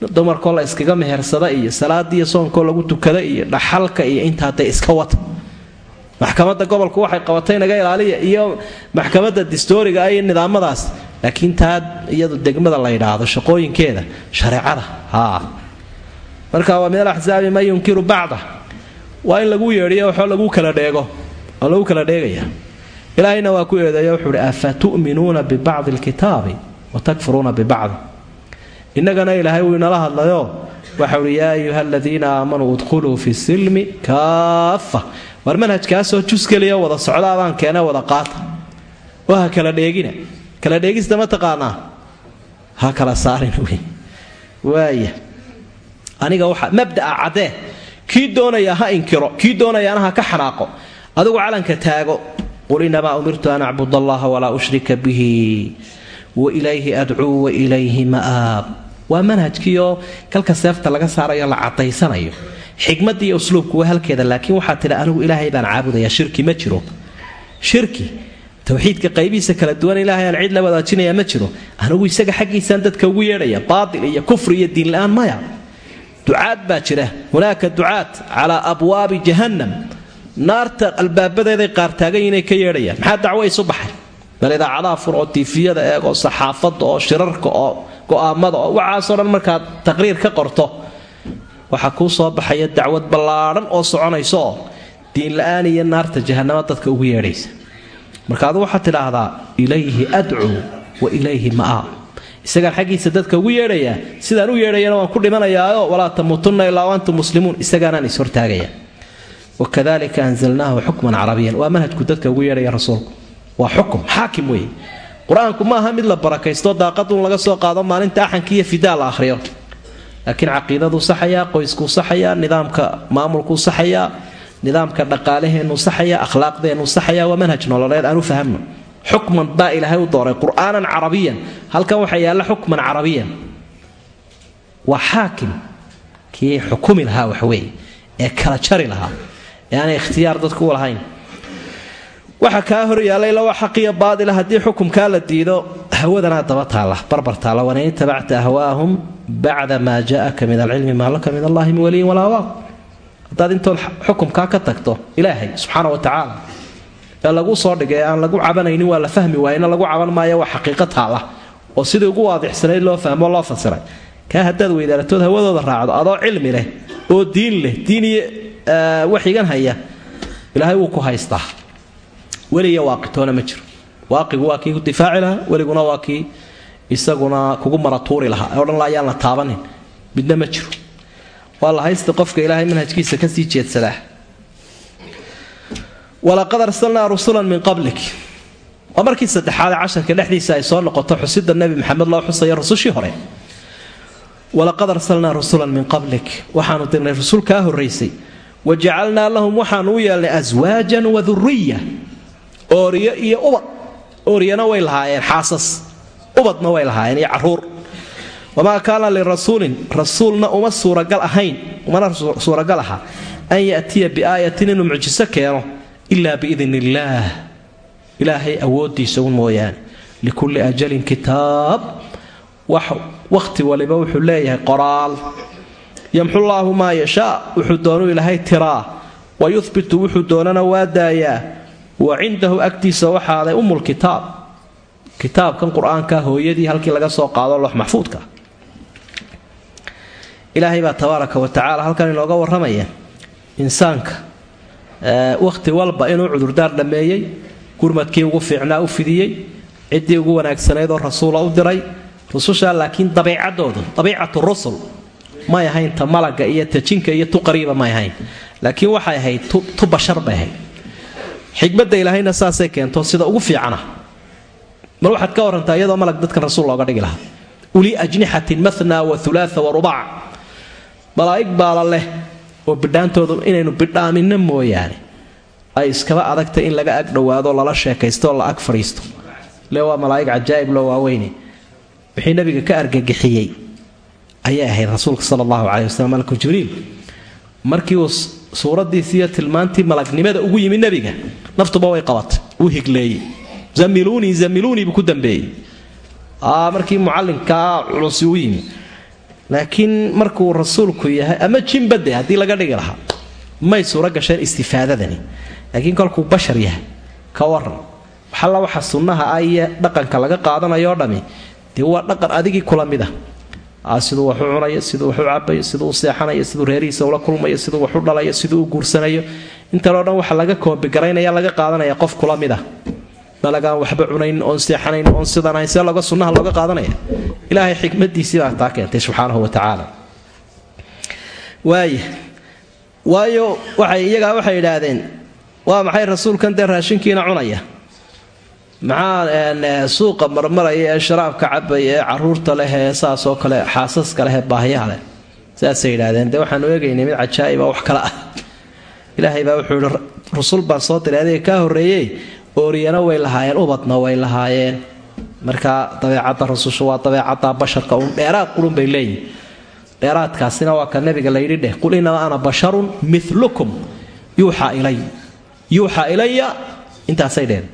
dumarkoo la iskaga mehersada iyo salaadiiyo soonkoo lagu tukada iyo dhaxalka iyo intaa iska wata maxkamadda gobolku waxay qabatay naga ilaaliya iyo maxkamadda distooriga ah iyo nidaamadaas. Laakiin taa iyadu degmada la yidhaahdo shaqooyinkeeda shareecada haa. Marka waa min alaxsaabi man yunkiru bacda. Waa in lagu yeedhiyo waxoo lagu kala dheego lagu kala dheegaya. Ilaahayna waa ku eedeeya wuxuu uhi afa tu'minuuna bibacdi alkitaabi wa takfuruuna bibacdi? Innagana ilaahay wuu inala hadlayo. Waxau uhi yaa ayuha aladiina aamanuu udkhuluu fi silmi kaafa war manhajkaasoo juskeliya wada socdaabaan keene wada qaata. Oo ha kala dheegina. Kala dheegista ma taqaanaa? Ha kala saarina wey. Waaya. Aniga waxa mabda'a caddee kii doonaya ha inkiro kii doonayaana ha ka xanaaqo adigu calanka taago qul inamaa umirtu an acbud allaha walaa ushrika bihi wailayhi adcuu wailayhi ma'aab. Waa manhajkiioo kalka seefta laga saarayo la cadaysanayo xikmadda iyo usluubku waa halkeeda laakiin waxaa tidhi anigu ilaahay baan caabudayaa shirki ma jiro. Shirki towxiidka qaybihiisa kala duwan ilaahay aan cid la wadaajinayaa ma jiro. Anigu isaga xaggiisaan dadka ugu yeedhaya baatil iyo kufri iyo diinla-aan maya. Ducaad baa jira hunaaka ducaad calaa abwaabi jahannam naarta albaabadeeday qaartaagan inay ka yeedhayaan. Maxaa dacwo isu baxay bal idaacadaha fur oo tiifiyada eeg oo saxaafadda oo shirarka oo go'aamada oo waxaasoo dhan markaad taqriir ka qorto waxaa kuu soo baxaya dacwad ballaadhan oo soconaysa oo diinla-aan iyo naarta jahanamo dadka ugu yeedhaysa. Marka adu waxaad tidhaahdaa ilayhi adcuu wa ilayhi ma'aab isagaan xaggiisa dadka ugu yeedhayaa sidaan u yeedhayana waan ku dhimanayaayo walaa tamuutunna ilaa antum muslimuun. Isagaanaan ishortaagaya wakadalika anzalnaahu xukman carabiyan waa manhajku dadka ugu yeedhaya rasuulku waa xukum xaakim weeye qur'aanku ma mid la barakaysto daaqadun laga soo qaado maalinta axanka iyo fidaa la ahriyo laakiin caqiidaduu saxayaa qoyskuu saxayaa nidaamka maamulkuu saxayaa nidaamka dhaqaalaheennu saxaya akhlaaqdeennu saxaya waa manhaj nololeed aanu fahamno xukman baa ilaahay u dooray qur'aanan carabiyan halkan waxaa yaalla xukman carabiyan waa xaakim kii xukumi lahaa waxweeye ee kala jari lahaa ee aanay ikhtiyaar dadku u lahayn. Waxa kaa hor yaallayla waa xaqiyo baadila haddii xukumkaa la diido hawadanaa daba taalla barbar taalla wanain itabacta ahwaahum bacda maa jaa'aka min alcilmi maa laka min allahi min waliyin walaa waaq haddaad intood xukumkaa ka tagto ilaahay subxaana wa tacaala ee lagu soo dhigay aan lagu cabanaynin waa la fahmi waayena lagu caban maayo waa xaqiiqo taalla oo sidii ugu waadixsanayd loo fahmo loo fasiray. Kaa haddaad weydaaratood hawadooda raacdo adoo cilmi leh oo diin leh diin iyo waxigan haya ilaahay wuu ku haystaa weliya waaqitoona ma jiro. Waaqigu waa kii ku difaaci lahaa weliguna waa kii isaguna kugu maratuuri lahaa. Ee odhan la la taabanin. Midna ma jiro. Waa la haysta qofka ilaahay manhajkiisa ka sii jeedsadaa. Walaqad arsalnaa rusulan min qablik. Waa markii saddexaad casharka dhexdiisa ay soo noqoto xusida nebi maxamed loo xusaya rusushii hore. Walaqad arsalnaa rusulan min qablik. Waxaanu dirnay rusul kaa horaysay wa jacalnaa lahum waxaanu u yeelnay aswaajan wa duriya ooriyo iyo ubad. Ooryana way lahaayeen xaasas. Ubadna way lahaayeen iyo carruur wamaa kaana lirasuulin rasuulna uma suuragal ahayn umana suuragal aha an yatiya biaayatin inuu mucjiso keeno ilaa biidn illaah ilaahay awoodiisa un mooyaane. Likulli ajalin kitaab. Wakhti waliba wuxuu leeyahay qoraal yamxullaahu maa yashaa wuxuu doonuu ilaahay tiraa. Wa yuhbitu wuxuu doonana waa daayaa. Wa cindahu agtiisa waxaaday umulkitaab kitaabkan qur'aanka hooyadii halkii laga soo qaado lox maxfuudka ilaahay baa tabaaraka wa tacaala halkan inooga warramaya insaanka. Wakhti walba inuu cudurdaar dhammeeyey gurmadkii ugu fiicnaa u fidiyey ciddii ugu wanaagsanayd oo rasuula u diray rususha laakiin dabiicadoodu dabiicatu rusul may ahayn ta malaga iyo ta jinka iyo tu qariiba may ahayn. Laakiin waxay ahayd tu bashar bay ahayd. Xikmadda ilaahayna saasay keento sida ugu fiicana. Mar waxaad ka warantaa iyadoo malag dadkan rasuul looga dhigi lahaa. Uli ajnixatin mana wa ulaaa wa rubac malaa'ig baala leh oo bidhaantoodu inaynu bidhaaminno mooyaane ay iskaba adagtay in laga ag dhowaado lala sheekaystooo la ag fadhiisto. Le waa malaa'ig cajaa'ib loo waaweyne. Wixii nabiga ka argagixiyey ayay ahayd rasuulka sala allahu caleyh wasalam malku jibriil. Markii uu suuraddiisiiyo tilmaantii malagnimada ugu yimi nebiga naftuba way qabatay uu higleeyey. Zamiluunii zamiluunii buu ku dambeeyey. Markii mucallinkaa culusi u yimi. Laakiin markuu rasuulku yahay ama jimbade haddii laga dhigi lahaa may suuro gasheen istifaadadani. Laakiin kolkuu bashar yahay ka waran waxalla waxa sunnaha ah iyo dhaqanka laga qaadanayo dhami. Dee waa dhaqan adigii kula mid ah siduu waxu cunayo siduu waxu cabayo siduu u seexanayo siduu reerihiisa ula kulmayo siduu waxu dhalayo siduu u guursanayo. Intanoo dhan waxa laga koobigaraynaya laga qaadanaya qof kula mid ah. Malagaan waxba cunayn oon seexanayn oon sidanahayn see loga sunnaha looga qaadanaya. Ilaahay xikmadiisii baa taa keentay subxaanahu wa tacaala. Waaya waayo waxay iyagaa waxay idhaahdeen waa maxay rasuulkan dee raashinkiina cunaya maxaa suuqa marmaraya ee sharaabka cabaya ee carruurta leh ee saasoo kale xaasaska leh ee baahyaha leh saasay yidhaahdeen. Dee waxaanu eegaynay mid cajaa'iba wax kale ah. Ilaahay baa wuxuu yihi rusul baan soo diray adiga kaa horreeyey ooriyana way lahaayeen ubadna way lahaayeen. Marka dabeecadda rasusha waa dabeecadda basharka uun dheeraad qurun bay leeyihiin dheeraadkaasina waa ka nabiga layidhi dheh qul inamaa ana basharun milukum yuuxaa ilay yuuxaa ilaya intaasay dheen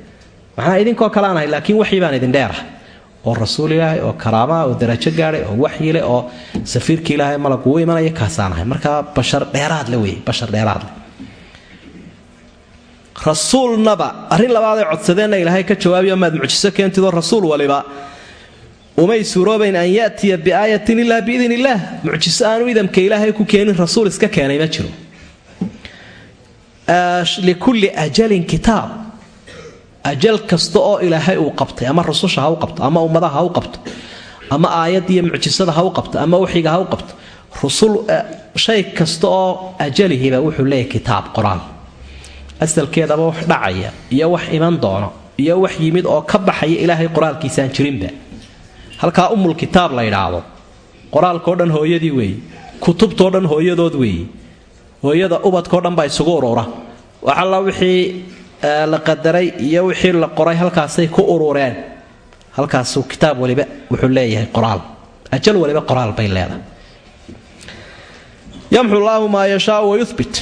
maxnaa idinkoo kale aan ahay laakiin waxii idin dheerah. Oo rasuul ilaahay oo karaamaa oo darajo gaadhay oo waxyile oo safiirkii ilaahay malag uu imanaya kaasaan ahay. Markaa bashar dheeraadle wey bashar dheeraadle rasuulnaba arrin labaaday codsadeenna ilaahay ka jawaabiyo maad mucjiso keentidoo rasuul waliba. Umay suuroobayn an yatiya biaayatin ilaa biidn illaah mucjiso aanu idamka ilaahay ku keenin rasuul iska keenay ma jiro. Likulli ajalin kitaab ajal kasta oo ilaahay uu qabtay ama rususha ha u qabto ama ummadaha ha u qabto ama aayad iyo mucjisada ha u qabto ama waxiga ha u qabto rusul shay kasta oo ajalihiba wuxuu leeyahay kitaab qoraal asalkeedaba wax dhacaya iyo wax iman doono iyo wax yimid oo ka baxaya ilaahay qoraalkiisaan jirinba. Halkaa umul kitaab la yidhaahdo. Qoraalkao dhan hooyadii weeye kutubtao dhan hooyadood weeye hooyada ubadkao dhan baa isugu urura waxalla wixii la qadaray iyo wixii la qoray halkaasay ku urureen halkaasuu kitaab waliba wuxuu leeyahay qoraal. Ajal waliba qoraal bay leedahay. Yamxu llaahu maa yashaau wayubit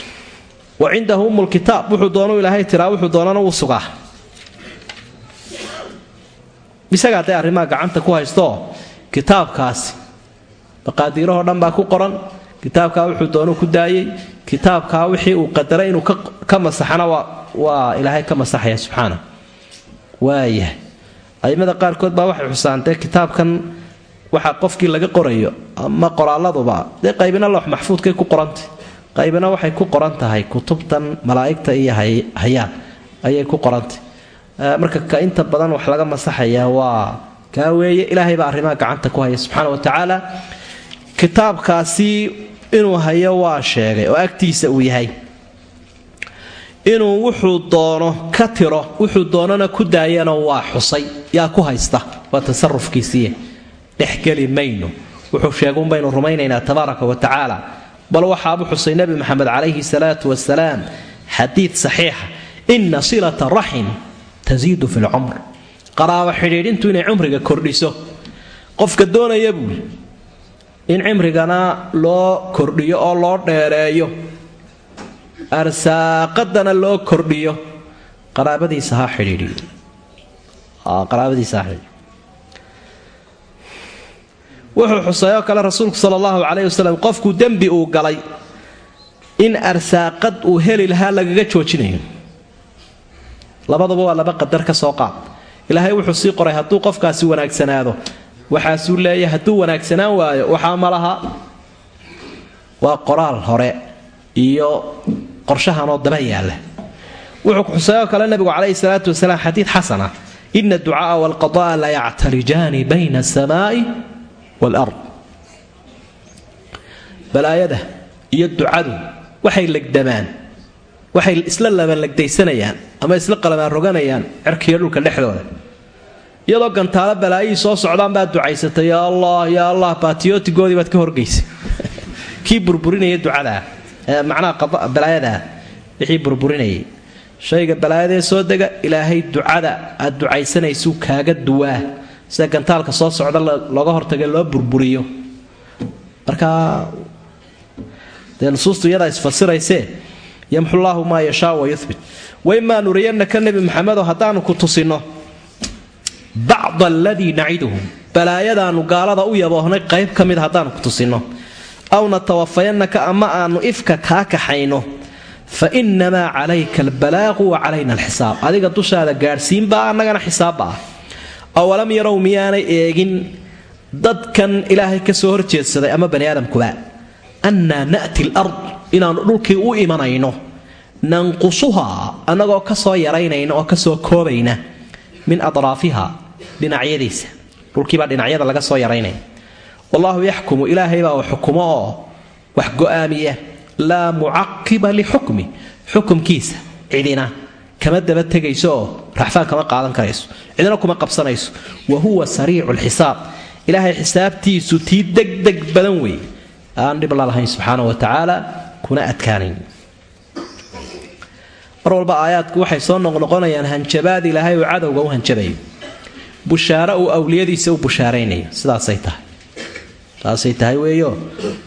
wa cindahu umulkitaab wuxuu doonu ilaahay tiraa wuxuu doonana wuu sugaa. Isagaa dee arrimaha gacanta ku haystooo kitaabkaasi maqaadiirahoo dhan baa ku qoran. Kitaabkaa wuxuu doonu ku daayey kitaabkaa wixii uu qadaray inuu ka masaxana waa ilaahay ka masaxaya subxaana. Waayahay aimada qaarkood baa waxay xusaan kitaabkan waxa qofkii laga qorayo ama qoraaladuba dee qaybina loox maxfuudkay ku qorantay. Qaybina waxay ku qoran tahay kutubtan malaa'igta iyo hayaan ayay ku qorantay. Marka ka inta badan wax laga masaxayaa waa kaa weeye ilaahay baa arrimaha gacanta ku haya subxaana wa tacaala kitaabkaasi inuu hayo waa sheegay oo agtiisa uu yahay. Inuu wuxuu doono ka tiro wuxuu doonana ku daayana waa xusay. Yaa ku haysta waa tasarufkiisiiye dhexgeli mayno. Wuxuu sheegun baynu rumaynaynaa tabaaraka wa tacaala. Bal waxaabu xusay nebi maxamed calayhi salaatu wasalaam xadiid saxiixa. Ina silata raxim tasiidu fi lcumr qaraabo xidhiidhintu inay cumriga kordhiso. Qofka doonaya buuli in cimrigana loo kordhiyo oo loo dheereeyo arsaaqadana loo kordhiyo. Qaraabadiisa ha xidhiidhiyo qaraabadiisa ha xidhiidhiyo wuxuu xusayoo kale rasuulku sala allahu calayhi wasalam qofku dembi uu galay in arsaaqad uu heli lahaa lagaga joojinayo. Labaduba waa laba qadar ka soo qaad. Ilaahay wuxuu sii qoray hadduu qofkaasi wanaagsanaado waxaasuu leeyahay hadduu wanaagsanaan waayo waxaa ma laha. Waa qoraal hore iyo qorshahanoo daba yaalla. Wuxuu xusayoo kale nabigu calayhi salaatu wasalaam xadiid xasana. Ina ducaaa walqada'a la yactalijaani bayna asamaa'i waalard balaayada iyo ducadu waxay legdamaan waxay isla labanlegdaysanayaan ama isla qalamaan roganayaan cirkiiyo dhulka dhexdooda iyadoo gantaalo balaayihii soo socdaan baad ducaysatay yaa allah yaa allah baatiyootigoodii baad ka horgaysay. Kii burburinaya ducadaa macnaha balaayadaa wixii burburinayay. Shayga balaayadee soo dega ilaahay ducada aad ducaysanaysuu kaaga duwaa. Sida gantaalka soo socda looga hortaga loo burburiyo. Markaa dee nusuustu iyadaa isfasiraysee yamxu llaahu maa yashaa wayubit waimaa nuriyanaka nebi maxamedo haddaanu ku tusinno bacd aladii naciduhum balaayadaannu gaalada u yaboohnay qayb ka mid haddaanu ku tusinno aw natawafayanaka ama aanu ifka kaa kaxayno fa innamaa calayka albalaaqu wa calayna alxisaab adiga dushaada gaadhsiinbaa annagana xisaabba ah awalam yarow miyaanay eegin dadkan ilaahay ka soo horjeedsaday ama bani aadamkuba annaa na'ti alard inaannu dhulkii u imanayno nanqusuhaa annagoo ka soo yaraynayna oo ka soo koobayna min adraafiha dhinacyadiisa. Dhulkiibaa dhinacyada laga soo yaraynaya wallaahu yaxkumu ilaahay baa xukumo oo wax go'aamiya. Laa mucaqiba lixukmi xukumkiisa cidina kama daba tegayso oo raxfaan kama qaadan karayso cidina kuma qabsanayso. Wa huwa sariicu lxisaab ilaahay xisaabtiisu tii degdeg badan wey aan dhib lalahayn subxaana wa tacaala kuna adkaanayn. Mar walba aayaadku waxay soo noqnoqonayaan hanjabaad ilaahay uu cadowga u hanjabayo bushaaro uu awliyadiisa u bushaaraynayo. Sidaasay tahay. Saasay tahay weeyo.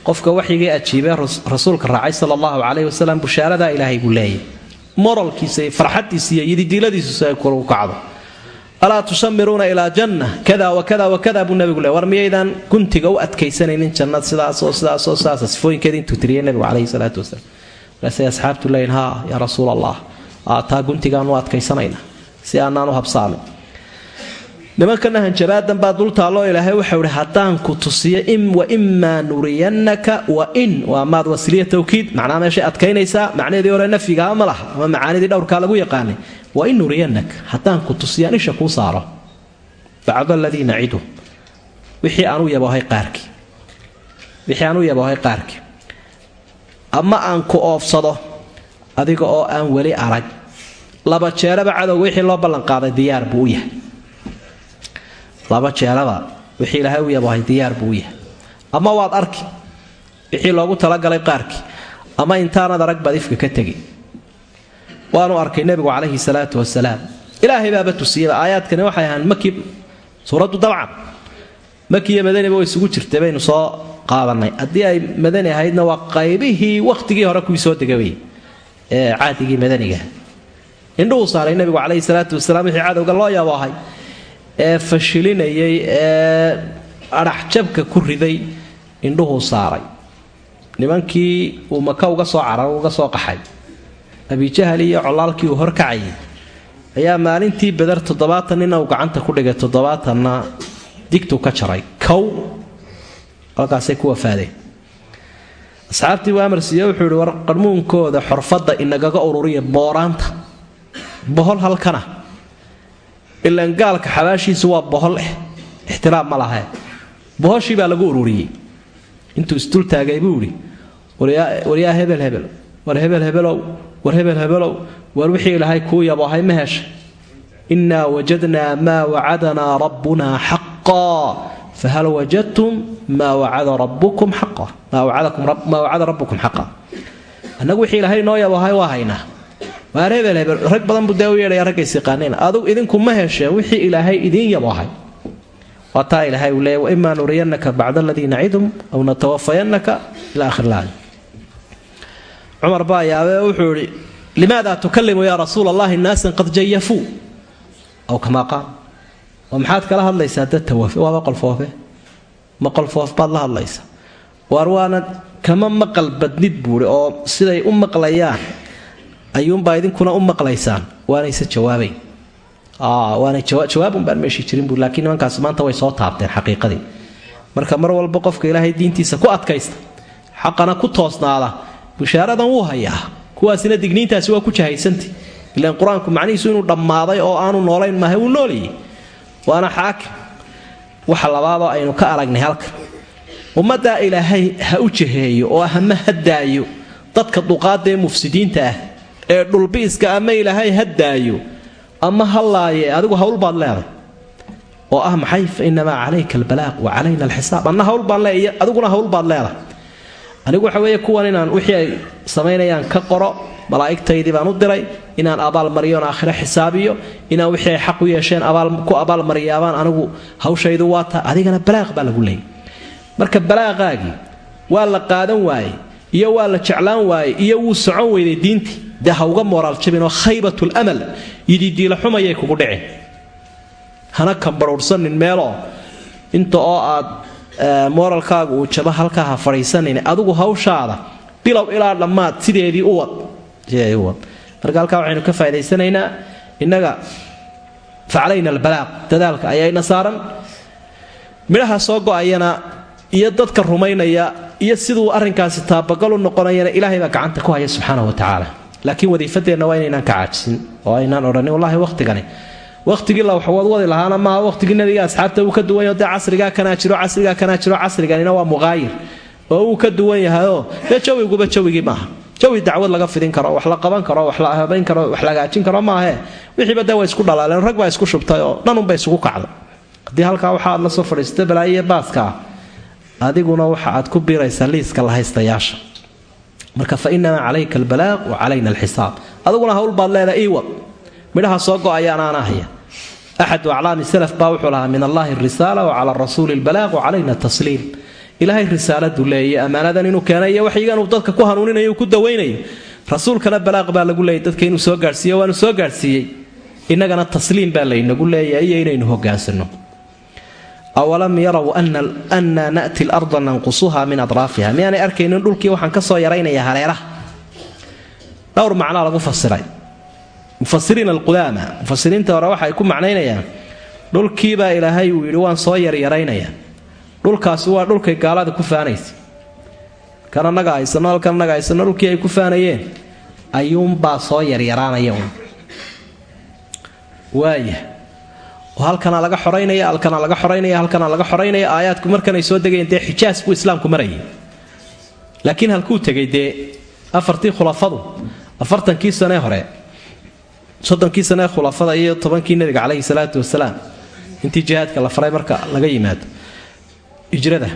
Qofka waxyigii ajiibee rasuulka raacay sala allahu calayhi wasalam bushaaradaa ilaahay buu leeyahy moralkiisa iyo farxadiisa iyo yididiiladiisu si ay kulu kacdo. Alaa tushamiruuna ilaa janna. Kada wakada wakada buu nabigu le war miyaydaan guntiga u adkaysanaynin jannad sidaasoo sidaasoo sidaasa sifooyinkeeda intuu tiriyay nabigu calayhi salaatu wasalaam markaasay asxaabtu leeyihiin haa yaa rasuul allah taa guntigaanu adkaysanayna si aanaan u habsaamin nimankana hanjabaadan baa dul taalloo ilaahay waxau ihi haddaan ku tusiyo wa imaa nuriyannaka wa in. Waa maad wasiliya tawkiid macnaa meeshay adkaynaysaa macnaheedii hore nafyigaha ma laha ama macaanidii dhowrkaa lagu yaqaanay. Wa in nuriyannak haddaan ku tusiyaan isha kuu saaro. Bacdo aladii nacidu wixii aanu yaboohay qaarkii. Wixii aanu yaboohay qaarkii. Ama aan ku oofsado adiga oo aan weli arag. Laba jeeraba cadowga wixii loo ballanqaaday diyaar buu u yahay laba jeeraba wixii ilaahay u yabahay diyaar buu u yahay. Ama waad arki wixii loogu talagalay qaarkii ama intaanad arag baad ifka ka tegi. Waanu arkay nebigu calayhi salaatu wasalaam ilaahay baaba tusiyaba aayaadkani waxay ahaan maki suuraddu dabcan. Makiiyo madaniba way isugu jirtay baynu soo qaadanay haddii ay madani ahaydna waa qaybihii wakhtigii hore kuwii soo degaway ee caadigii madaniga indhuhuu saaray nebigu calayhi salaatu wasalaam wixii cadowga loo yaboohay ee fashilinayay ee adhaxjabka ku riday indhuhuu saaray. Nimankii uu maka uga soo carar uga soo qaxay abijahal iyo colaalkii uu horkacayay ayaa maalintii beder toddobaatan nina uu gacanta ku dhigay toddobaatanna digtuu ka jaray kow halkaasay ku wafaadeen. Asxaabtii buu amar siiye wuxuu yihi war qarmuunkooda xorfadda inagaga ururiya booraanta bohol halkana ilaan gaalka xabaashiisu waa bohol ixtiraam ma lahae bohoshii baa lagu ururiyey. Intuu isdultaagay buu idhi waryaa hebel hebel. War hebel hebelow. War hebel hebelow. War wixii ilaahay kuu yaboohay ma hesha innaa wajadnaa maa wacadanaa rabbunaa xaqaa fahal wajadtum maa wacada rabbukum xaqa. Maa wacada rabbukum xaqa. Annagu wixii ilaahay noo yaboohay waa haynaa waar hebel hebel rag badan buu dee u yeedhaya raggays yaqaaneen adug idinku ma hesheen wixii ilaahay idiin waa taa ilaahay uu leeya waimaa nuriyannaka bacda aladii nacidum aw natawafayannaka ila akhir laaya cumar baa yaabee wuxuu idhi limaada tukalimu yaa rasuula allahi naasan qad jayafuu? Aw kamaa qaal oo maxaad kala hadlaysaa dad tawafe waaba qolfoofe? Ma qolfoof baad la hadlaysaa. Waar waana kama maqal badnid buuhi oo siday u maqlayaan ayuunbaa idinkuna u maqlaysaan? Waanayse jawaabayn. Waanay jawaabun baan meeshii jirin buu laakiin nimankaas maanta way soo taabteen xaqiiqadii. Marka mar walba qofka ilaahay diintiisa ku adkaysta xaqana ku toosnaada bushaaradan wuu hayaa. Kuwaasina digniintaasi waa ku jahaysanta ilaan qur'aanku macnihiisu inuu dhammaaday oo aanu noolayn maaha wuu noolayay waana xaakim. Waxa labaadoo aynu ka aragnay halkan. Ummaddaa ilaahay ha u jaheeyo oo hama haddaayo dadka duqaada ee mufsidiinta ah ee dhulbiiska ama ilaahay haddaayo ama hallaaye adigu hawl baad leeday oo ah maxay? Fa calayka albalaaq wa calayna alxisaab. Anna hawl baan leeya adiguna hawl baad leedahay anigu waxa weeye kuwan inaan wixii ay samaynayaan ka qoro malaa'igtaydii baan u diray inaan abaalmariyoon aakhiro xisaabiyo inaan wixii ay xaq u yeesheen ku abaalmariyaabaan anigu hawshaydu waa taa adigana balaaq baa lagu leeyay. Marka balaaqaagii waa la qaadan waaye iyo waa la jeclaan waaye iyo wuu socon weyday diintii. Dee ha uga mooraal jabinoo khaybatul amal yididiila xumayay kugu dhicin. Hana kambarhuursanin meeloo inta oo aad mooralkaagu uu jabo halkaa ha fadhiisanin adigu hawshaada bilow ilaa dhammaad sideedii u wad. Marka halkaa waxaynu ka faaidaysanaynaa innaga facalayna albalaaq. Dadaalka ayayna saaran. Midhaha soo go'ayana iyo dadka rumaynaya iyo siduu arrinkaasi taabagal u noqonayana ilaahay baa gacanta ku haya subxaana wa tacaala. Laakiin wadiifadeenna waa inaynaan ka caajisin oo aynaan odhanin wallahi wakhtigani wakhtigii la waxwadwadi lahaana maaha wakhtigii nabiga asxaabta uu ka duwanyaho dee casrigaa kanaa jiro casrigaa kanaa jiro casriganina waa muqaayir oo uu ka duwan yahayoo dee jawiguba jawigii maaha jawi dacwad laga fidin karo wax la qaban karo wax la habayn karo wax la hagaajin karo maahe wixiiba dee waa isku dhalaaleen rag baa isku shubtay oo dhanunba isugu kacday. Haddii halkaa waxa la soo fadhiisata balaayiya baaskaa adiguna waxa aad ku biiraysaa liiska la haystayaasha. Marka fa inamaa calayka albalaaq wa calayna alxisaab. Adiguna hawl baad leedaha iiwad midhaha soo go'ayaan aanaa haya. Aclaami salaf baa wuxuu lahaa min allahi arisaala wa cala rasuuli albalaaq wa calayna tasliim. Ilaahay risaaladu leeya ammaanadan inuu keenay iyo waxyigan dadka ku hanuuninayo uu ku dawaynayo rasuulkana balaaq baa lagu leeyay dadka inuu soo gaadhsiiye waanu soo gaadhsiiyey. Innagana tasliim baa laynagu leeyahay iyo inaynu hogaansanno awalam yarow annaa na'ti larda nanqusuha min adraafiha miyaanay arkaynin dhulkii waxaan ka soo yaraynayaa hareeraha dhowr macnaa lagu fasiray mufasiriin alqudaama mufasiriinta hore waxa ay ku macnaynayaan dhulkiibaa ilaahay uu yidhi waan soo yaryaraynayaa dhulkaasi waa dhulkay gaalada ku faanaysa kan annaga haysano halkan annaga haysano dhulkii ay ku faanayeen ayuunbaa soo yaryaraanaya waaya oo halkanaa laga xoraynaya halkanaa laga xoraynaya halkanaa laga xoraynaya aayaadku markanay soo degayeen dee xijaas buu islaamku marayay laakiin halkuu tegay dee afartii khulafadu afartankii sanee hore soddonkii sane ee khulafada iyo tobankii nebiga caleyhi salaatu wasalaam intii jihaadka la faray marka laga yimaado hijrada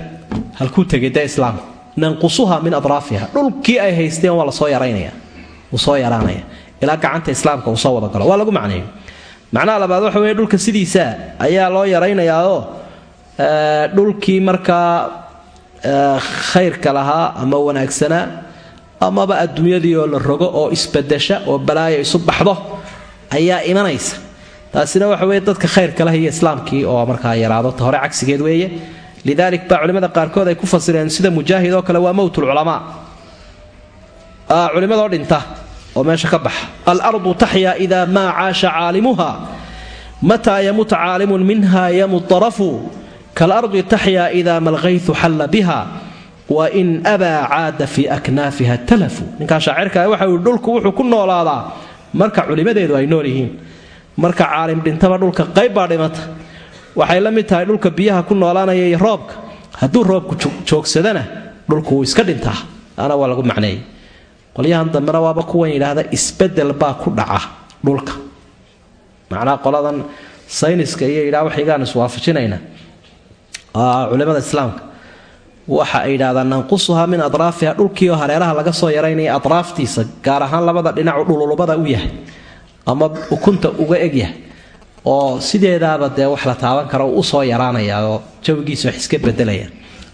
halkuu tegay dee islaamku nanqusuha min adraafiha dhulkii ay haysteen waa la soo yaraynaya wuu soo yaraanaya ilaa gacanta islaamka uu soo wada galo waa lagu macneeyo macnaha labaad waxa weye dhulka sidiisa ayaa loo yaraynayaao dhulkii markaa khayrka lahaa ama wanaagsanaa amaba adduunyadii oo la rogo oo isbadasha oo balaaya isu baxdo ayaa imanaysa. Taasina waxa weye dadka khayrka leh iyo islaamkii oo markaa yaraado. Ta hore cagsigeed weeye. Lidaalik baa culimmada qaarkood ay ku fasireen sida mujaahid oo kale waa mowtulculamaa culimmadoo dhinta oo meesha ka baxa. Alardu taxyaa idaa maa caasha caalimuha mataa yamut caalimun minha yamut darafu kaalardi taxyaa idaa malqaytu xalla biha wain abaa caada fii aknaafiha talafu. Ninkaa shaacirka waxa ui dhulku wuxuu ku noolaadaa. Marka culimadeedu ay nool yihiin marka caalim dhintaba dhulka qayb baa dhimata. Waxay la mid tahay dhulka biyaha ku noolaanaya iyo roobka. Hadduu roobku joogsadana dhulku wuu iska dhintaa. Ana waa lagu macneeyey qolyahan dambena waaba kuwan yidhaahda isbeddel baa ku dhaca dhulka. Macnaha qoladan sayniska iyo yidhaha waxaygaan iswaafajinayna culimada islaamka waxa ay yidhahdaan nanqusuha min adraafiha dhulkiioo hareeraha laga soo yaraynaya adraaftiisa gaar ahaan labada dhinacu dhululubada u yahay ama ukunta uga egyahay oo sideedaaba dee wax la taaban karo uu u soo yaraanaya oo jawigiisa wax iska bedelaya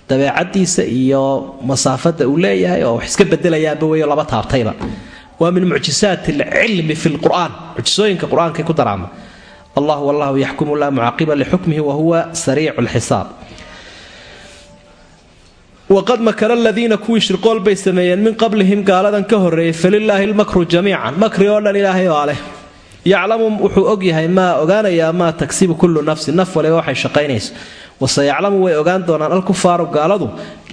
dabeecadiisa iyo masaafada uu leeyahay oo wax iska bedelayaanba weyo laba taabtayba. Waa min mucjisaat alcilmi fi lqur'aan mucjisooyinka qur'aanka ku daraama. Allah wallahu yaxkumu laa mucaqiba lixukmihi wahuwa sariicu lxisaab waqad makara aladiina kuwii shirqool bay sameeyeen min qablihim gaaladan ka horreeyey falilaahi lmakru jamiican. Makri oo dhan ilaahay baa leh yaclamu wuxuu ogyahay maa ogaanayaa maa tagsibu kullu nafsin. Naf waliba waxay shaqaynayso waseyaclamu way ogaan doonaan alkufaaru gaaladu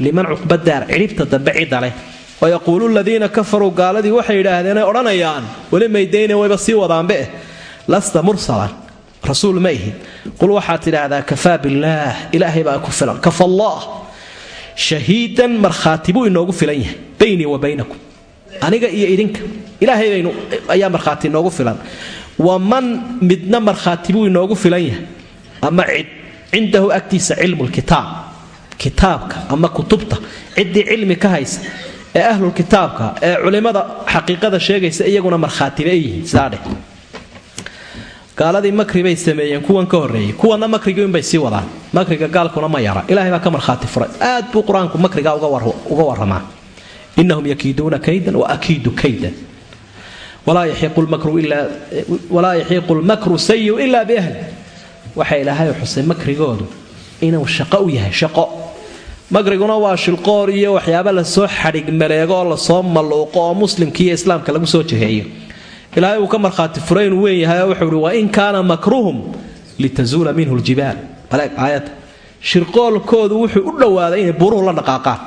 liman cuqbadaar cidhibta dambe cidda leh. Wayaquulu ladiina kafaruu gaaladii waxay yidhaahdeenay odhanayaan weli maydayne wayba sii wadaanbe. Eh lasta mursalan rasuul ma ihid qul waxaad tidhaahdaa kafaa billaah ilaahay baa ku filan. Kafa allah. Shahiidan markhaati buu inoogu filan yahay baynii wa baynakum. Aniga iyo idinka ilaahay baynu ayaa markhaati inoogu filan. Waman midna markhaati buu inoogu filan yahay. Ama cid cindahu agtiisa cilmu lkitaab kitaabka ama kutubta ciddii cilmi ka haysa ee ahlulkitaabka ee culimmada xaqiiqada sheegaysa iyaguna markhaatiba ay yihiin sidaa dheh gaaladii makri bay sameeyeen kuwan ka horreeyey kuwanna makrigii unbay sii wadaan. Makriga gaalkuna ma yara. Ilahay baa ka markhaati furay. Aad buu qur'aanku makrigaa uga waramaa inahum yakiiduuna kaydan wa akiidu kaydan. Walaa yaxiiqu lmakru sayiu ila biahli waxa ilaahay xusay makrigoodu inuu shaqo u yahay shaqo. Makriguna waa shilqoor iyo waxyaaba la soo xadhig maleego oo la soo malluuqo oo muslimka iyo islaamka lagu soo jiheeyo ilaahay uu ka markhaati furay inuu weyn yahay oo wuxuu ihi wain kaana makruhum litazuula minhu ljibaal baleeg aayadda. Shirqoolkoodu wuxuu u dhowaaday inay buruhu la dhaqaaqaan.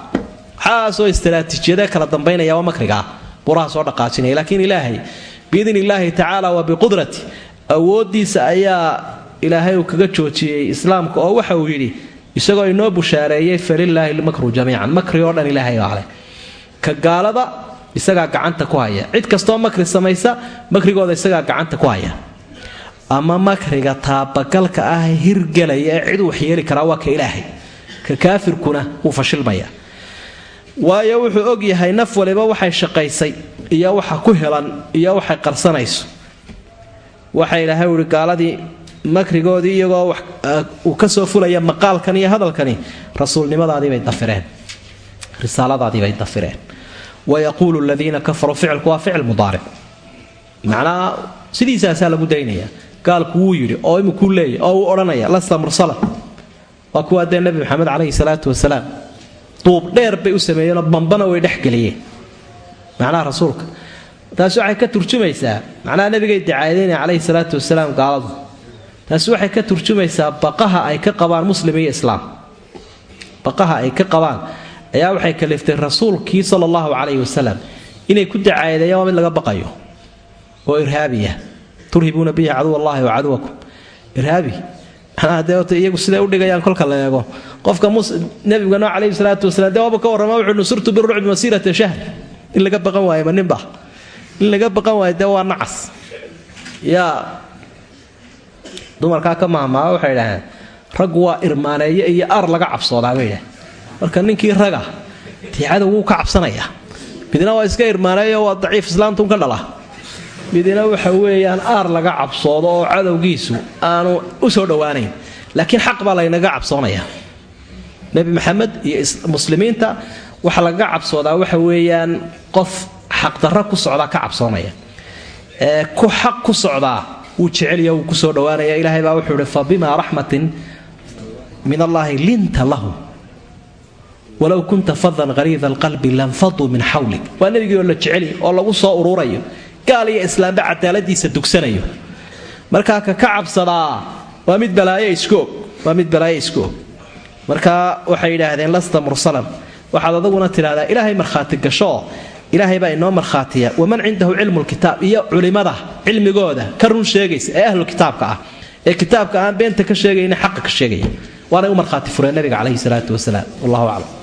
Waxaasoo istaraatiijiyadee kala dambaynaya waa makriga ah. Buraha soo dhaqaajinaya. Laakiin ilaahay biidn illaahi tacaala wa biqudrati awooddiisa ayaa ilaahay uu kaga joojiyey islaamka oo waxa uu yidhi isagoo inoo bushaareeyey falilaahi lmakru jamiican. Makri oo dhan ilaahay ale ka gaalada isagaa gacanta ku haya. Cid kastoo makri samaysa makrigooda isagaa gacanta ku haya. Ama makriga taabagalka ah hirgelaya ee cid waxyeeli karaa waa ka ilaahay. Ka kaafirkuna wuu fashilmaya. Waayo wuxuu og yahay naf waliba waxay shaqaysay iyo waxa ku helan iyo waxay qarsanayso. Waxa ilaahay uhi gaaladii makrigoodii iyagoo uu ka soo fulaya maqaalkan iyo hadalkani rasuulnimadaadiibay dafireen. Risaaladaadiibay dafireen. Wayaquulu ladiina kafaruu ficilku waa ficil mudaaric. Macnaha sidiisaasaa lagu daynaya. Gaalku wuu yidhi oo imikuu leeyahy oo uu odhanaya lasta mursala. Waa kuwaa dee nebi maxamed caleyhi salaatu wasalaam duub dheer bay u sameeyeenoo bambana way dhexgeliyeen macnaha rasuulka. Taasi waxay ka turjumaysaa macnaha nebigay dacaadeynaya caleyhi salaatu wasalaam gaaladu taasi waxay ka turjumaysaa baqaha ay ka qabaan muslim iyo islaam. Baqaha ay ka qabaan ayaa waxay kaliftay rasuulkii sala allahu calayhi wasalam inay ku dacaadeeyaan waa mid laga baqayo. Oo irhaabiya. Turhibuuna bihi caduw allahi wa caduwakum. Irhaabi. Macnaha dee ota iyagu siday kolka la eego. Qofka nebigano calayhi salaatu wasalaam dee waaba ka warrama wuxuu nusurtu birucbi masiirata shahr. In laga baqan waayo ma ninba in laga baqan waayo dee waa nacas. Yaa dumarkaa ka mahmaa waxay idhaaheen raggu waa irmaaneeye iyo ar laga cabsoodaa bay idhaheen marka ninkii raga cadow wuu ka cabsanayaa midna waa iska irmaaneeyo waa daciif islaamtun ka dhala. Midna waxa weeyaan aar laga cabsoodo oo cadowgiisu aanu u soo dhowaanayn. Laakiin xaq baa laynaga cabsoonayaa. Nebi maxamed iyo muslimiinta waxa lagaga cabsoodaa waxa weeyaan qof xaqdarro ku socdaa ka cabsoonaya. Ku xaq ku socdaa wuu jecelya wuu ku soo dhowaanaya ilaahay baa wuxuu ihi fa bimaa raxmatin min allaahi linta lahu. Walow kunta fadan hariida alqalbi lanfaduu min xawlik waa nebigii oo la jeceli oo lagu soo ururayo gaal iyo islaamba cadaaladiisa dugsanayo. Markaa ka ka cabsadaa waa mid balaayo isku og waa mid balaayo isku og. Marka waxay yidhaahdeen lasta mursalan. Waxaad adaguna tidhahdaa ilaahay markhaati gashooo ilaahay baa inoo markhaatiya waman cindahu cilmu lkitaab iyo culimada cilmigooda ka run sheegaysa ee ahlu kitaabka ah. Ee kitaabka aan beenta ka sheegayna xaqa ka sheegaya. Waanay u markhaati fureen nabiga caleyhi salaatu wasalaam. Wallahu aclam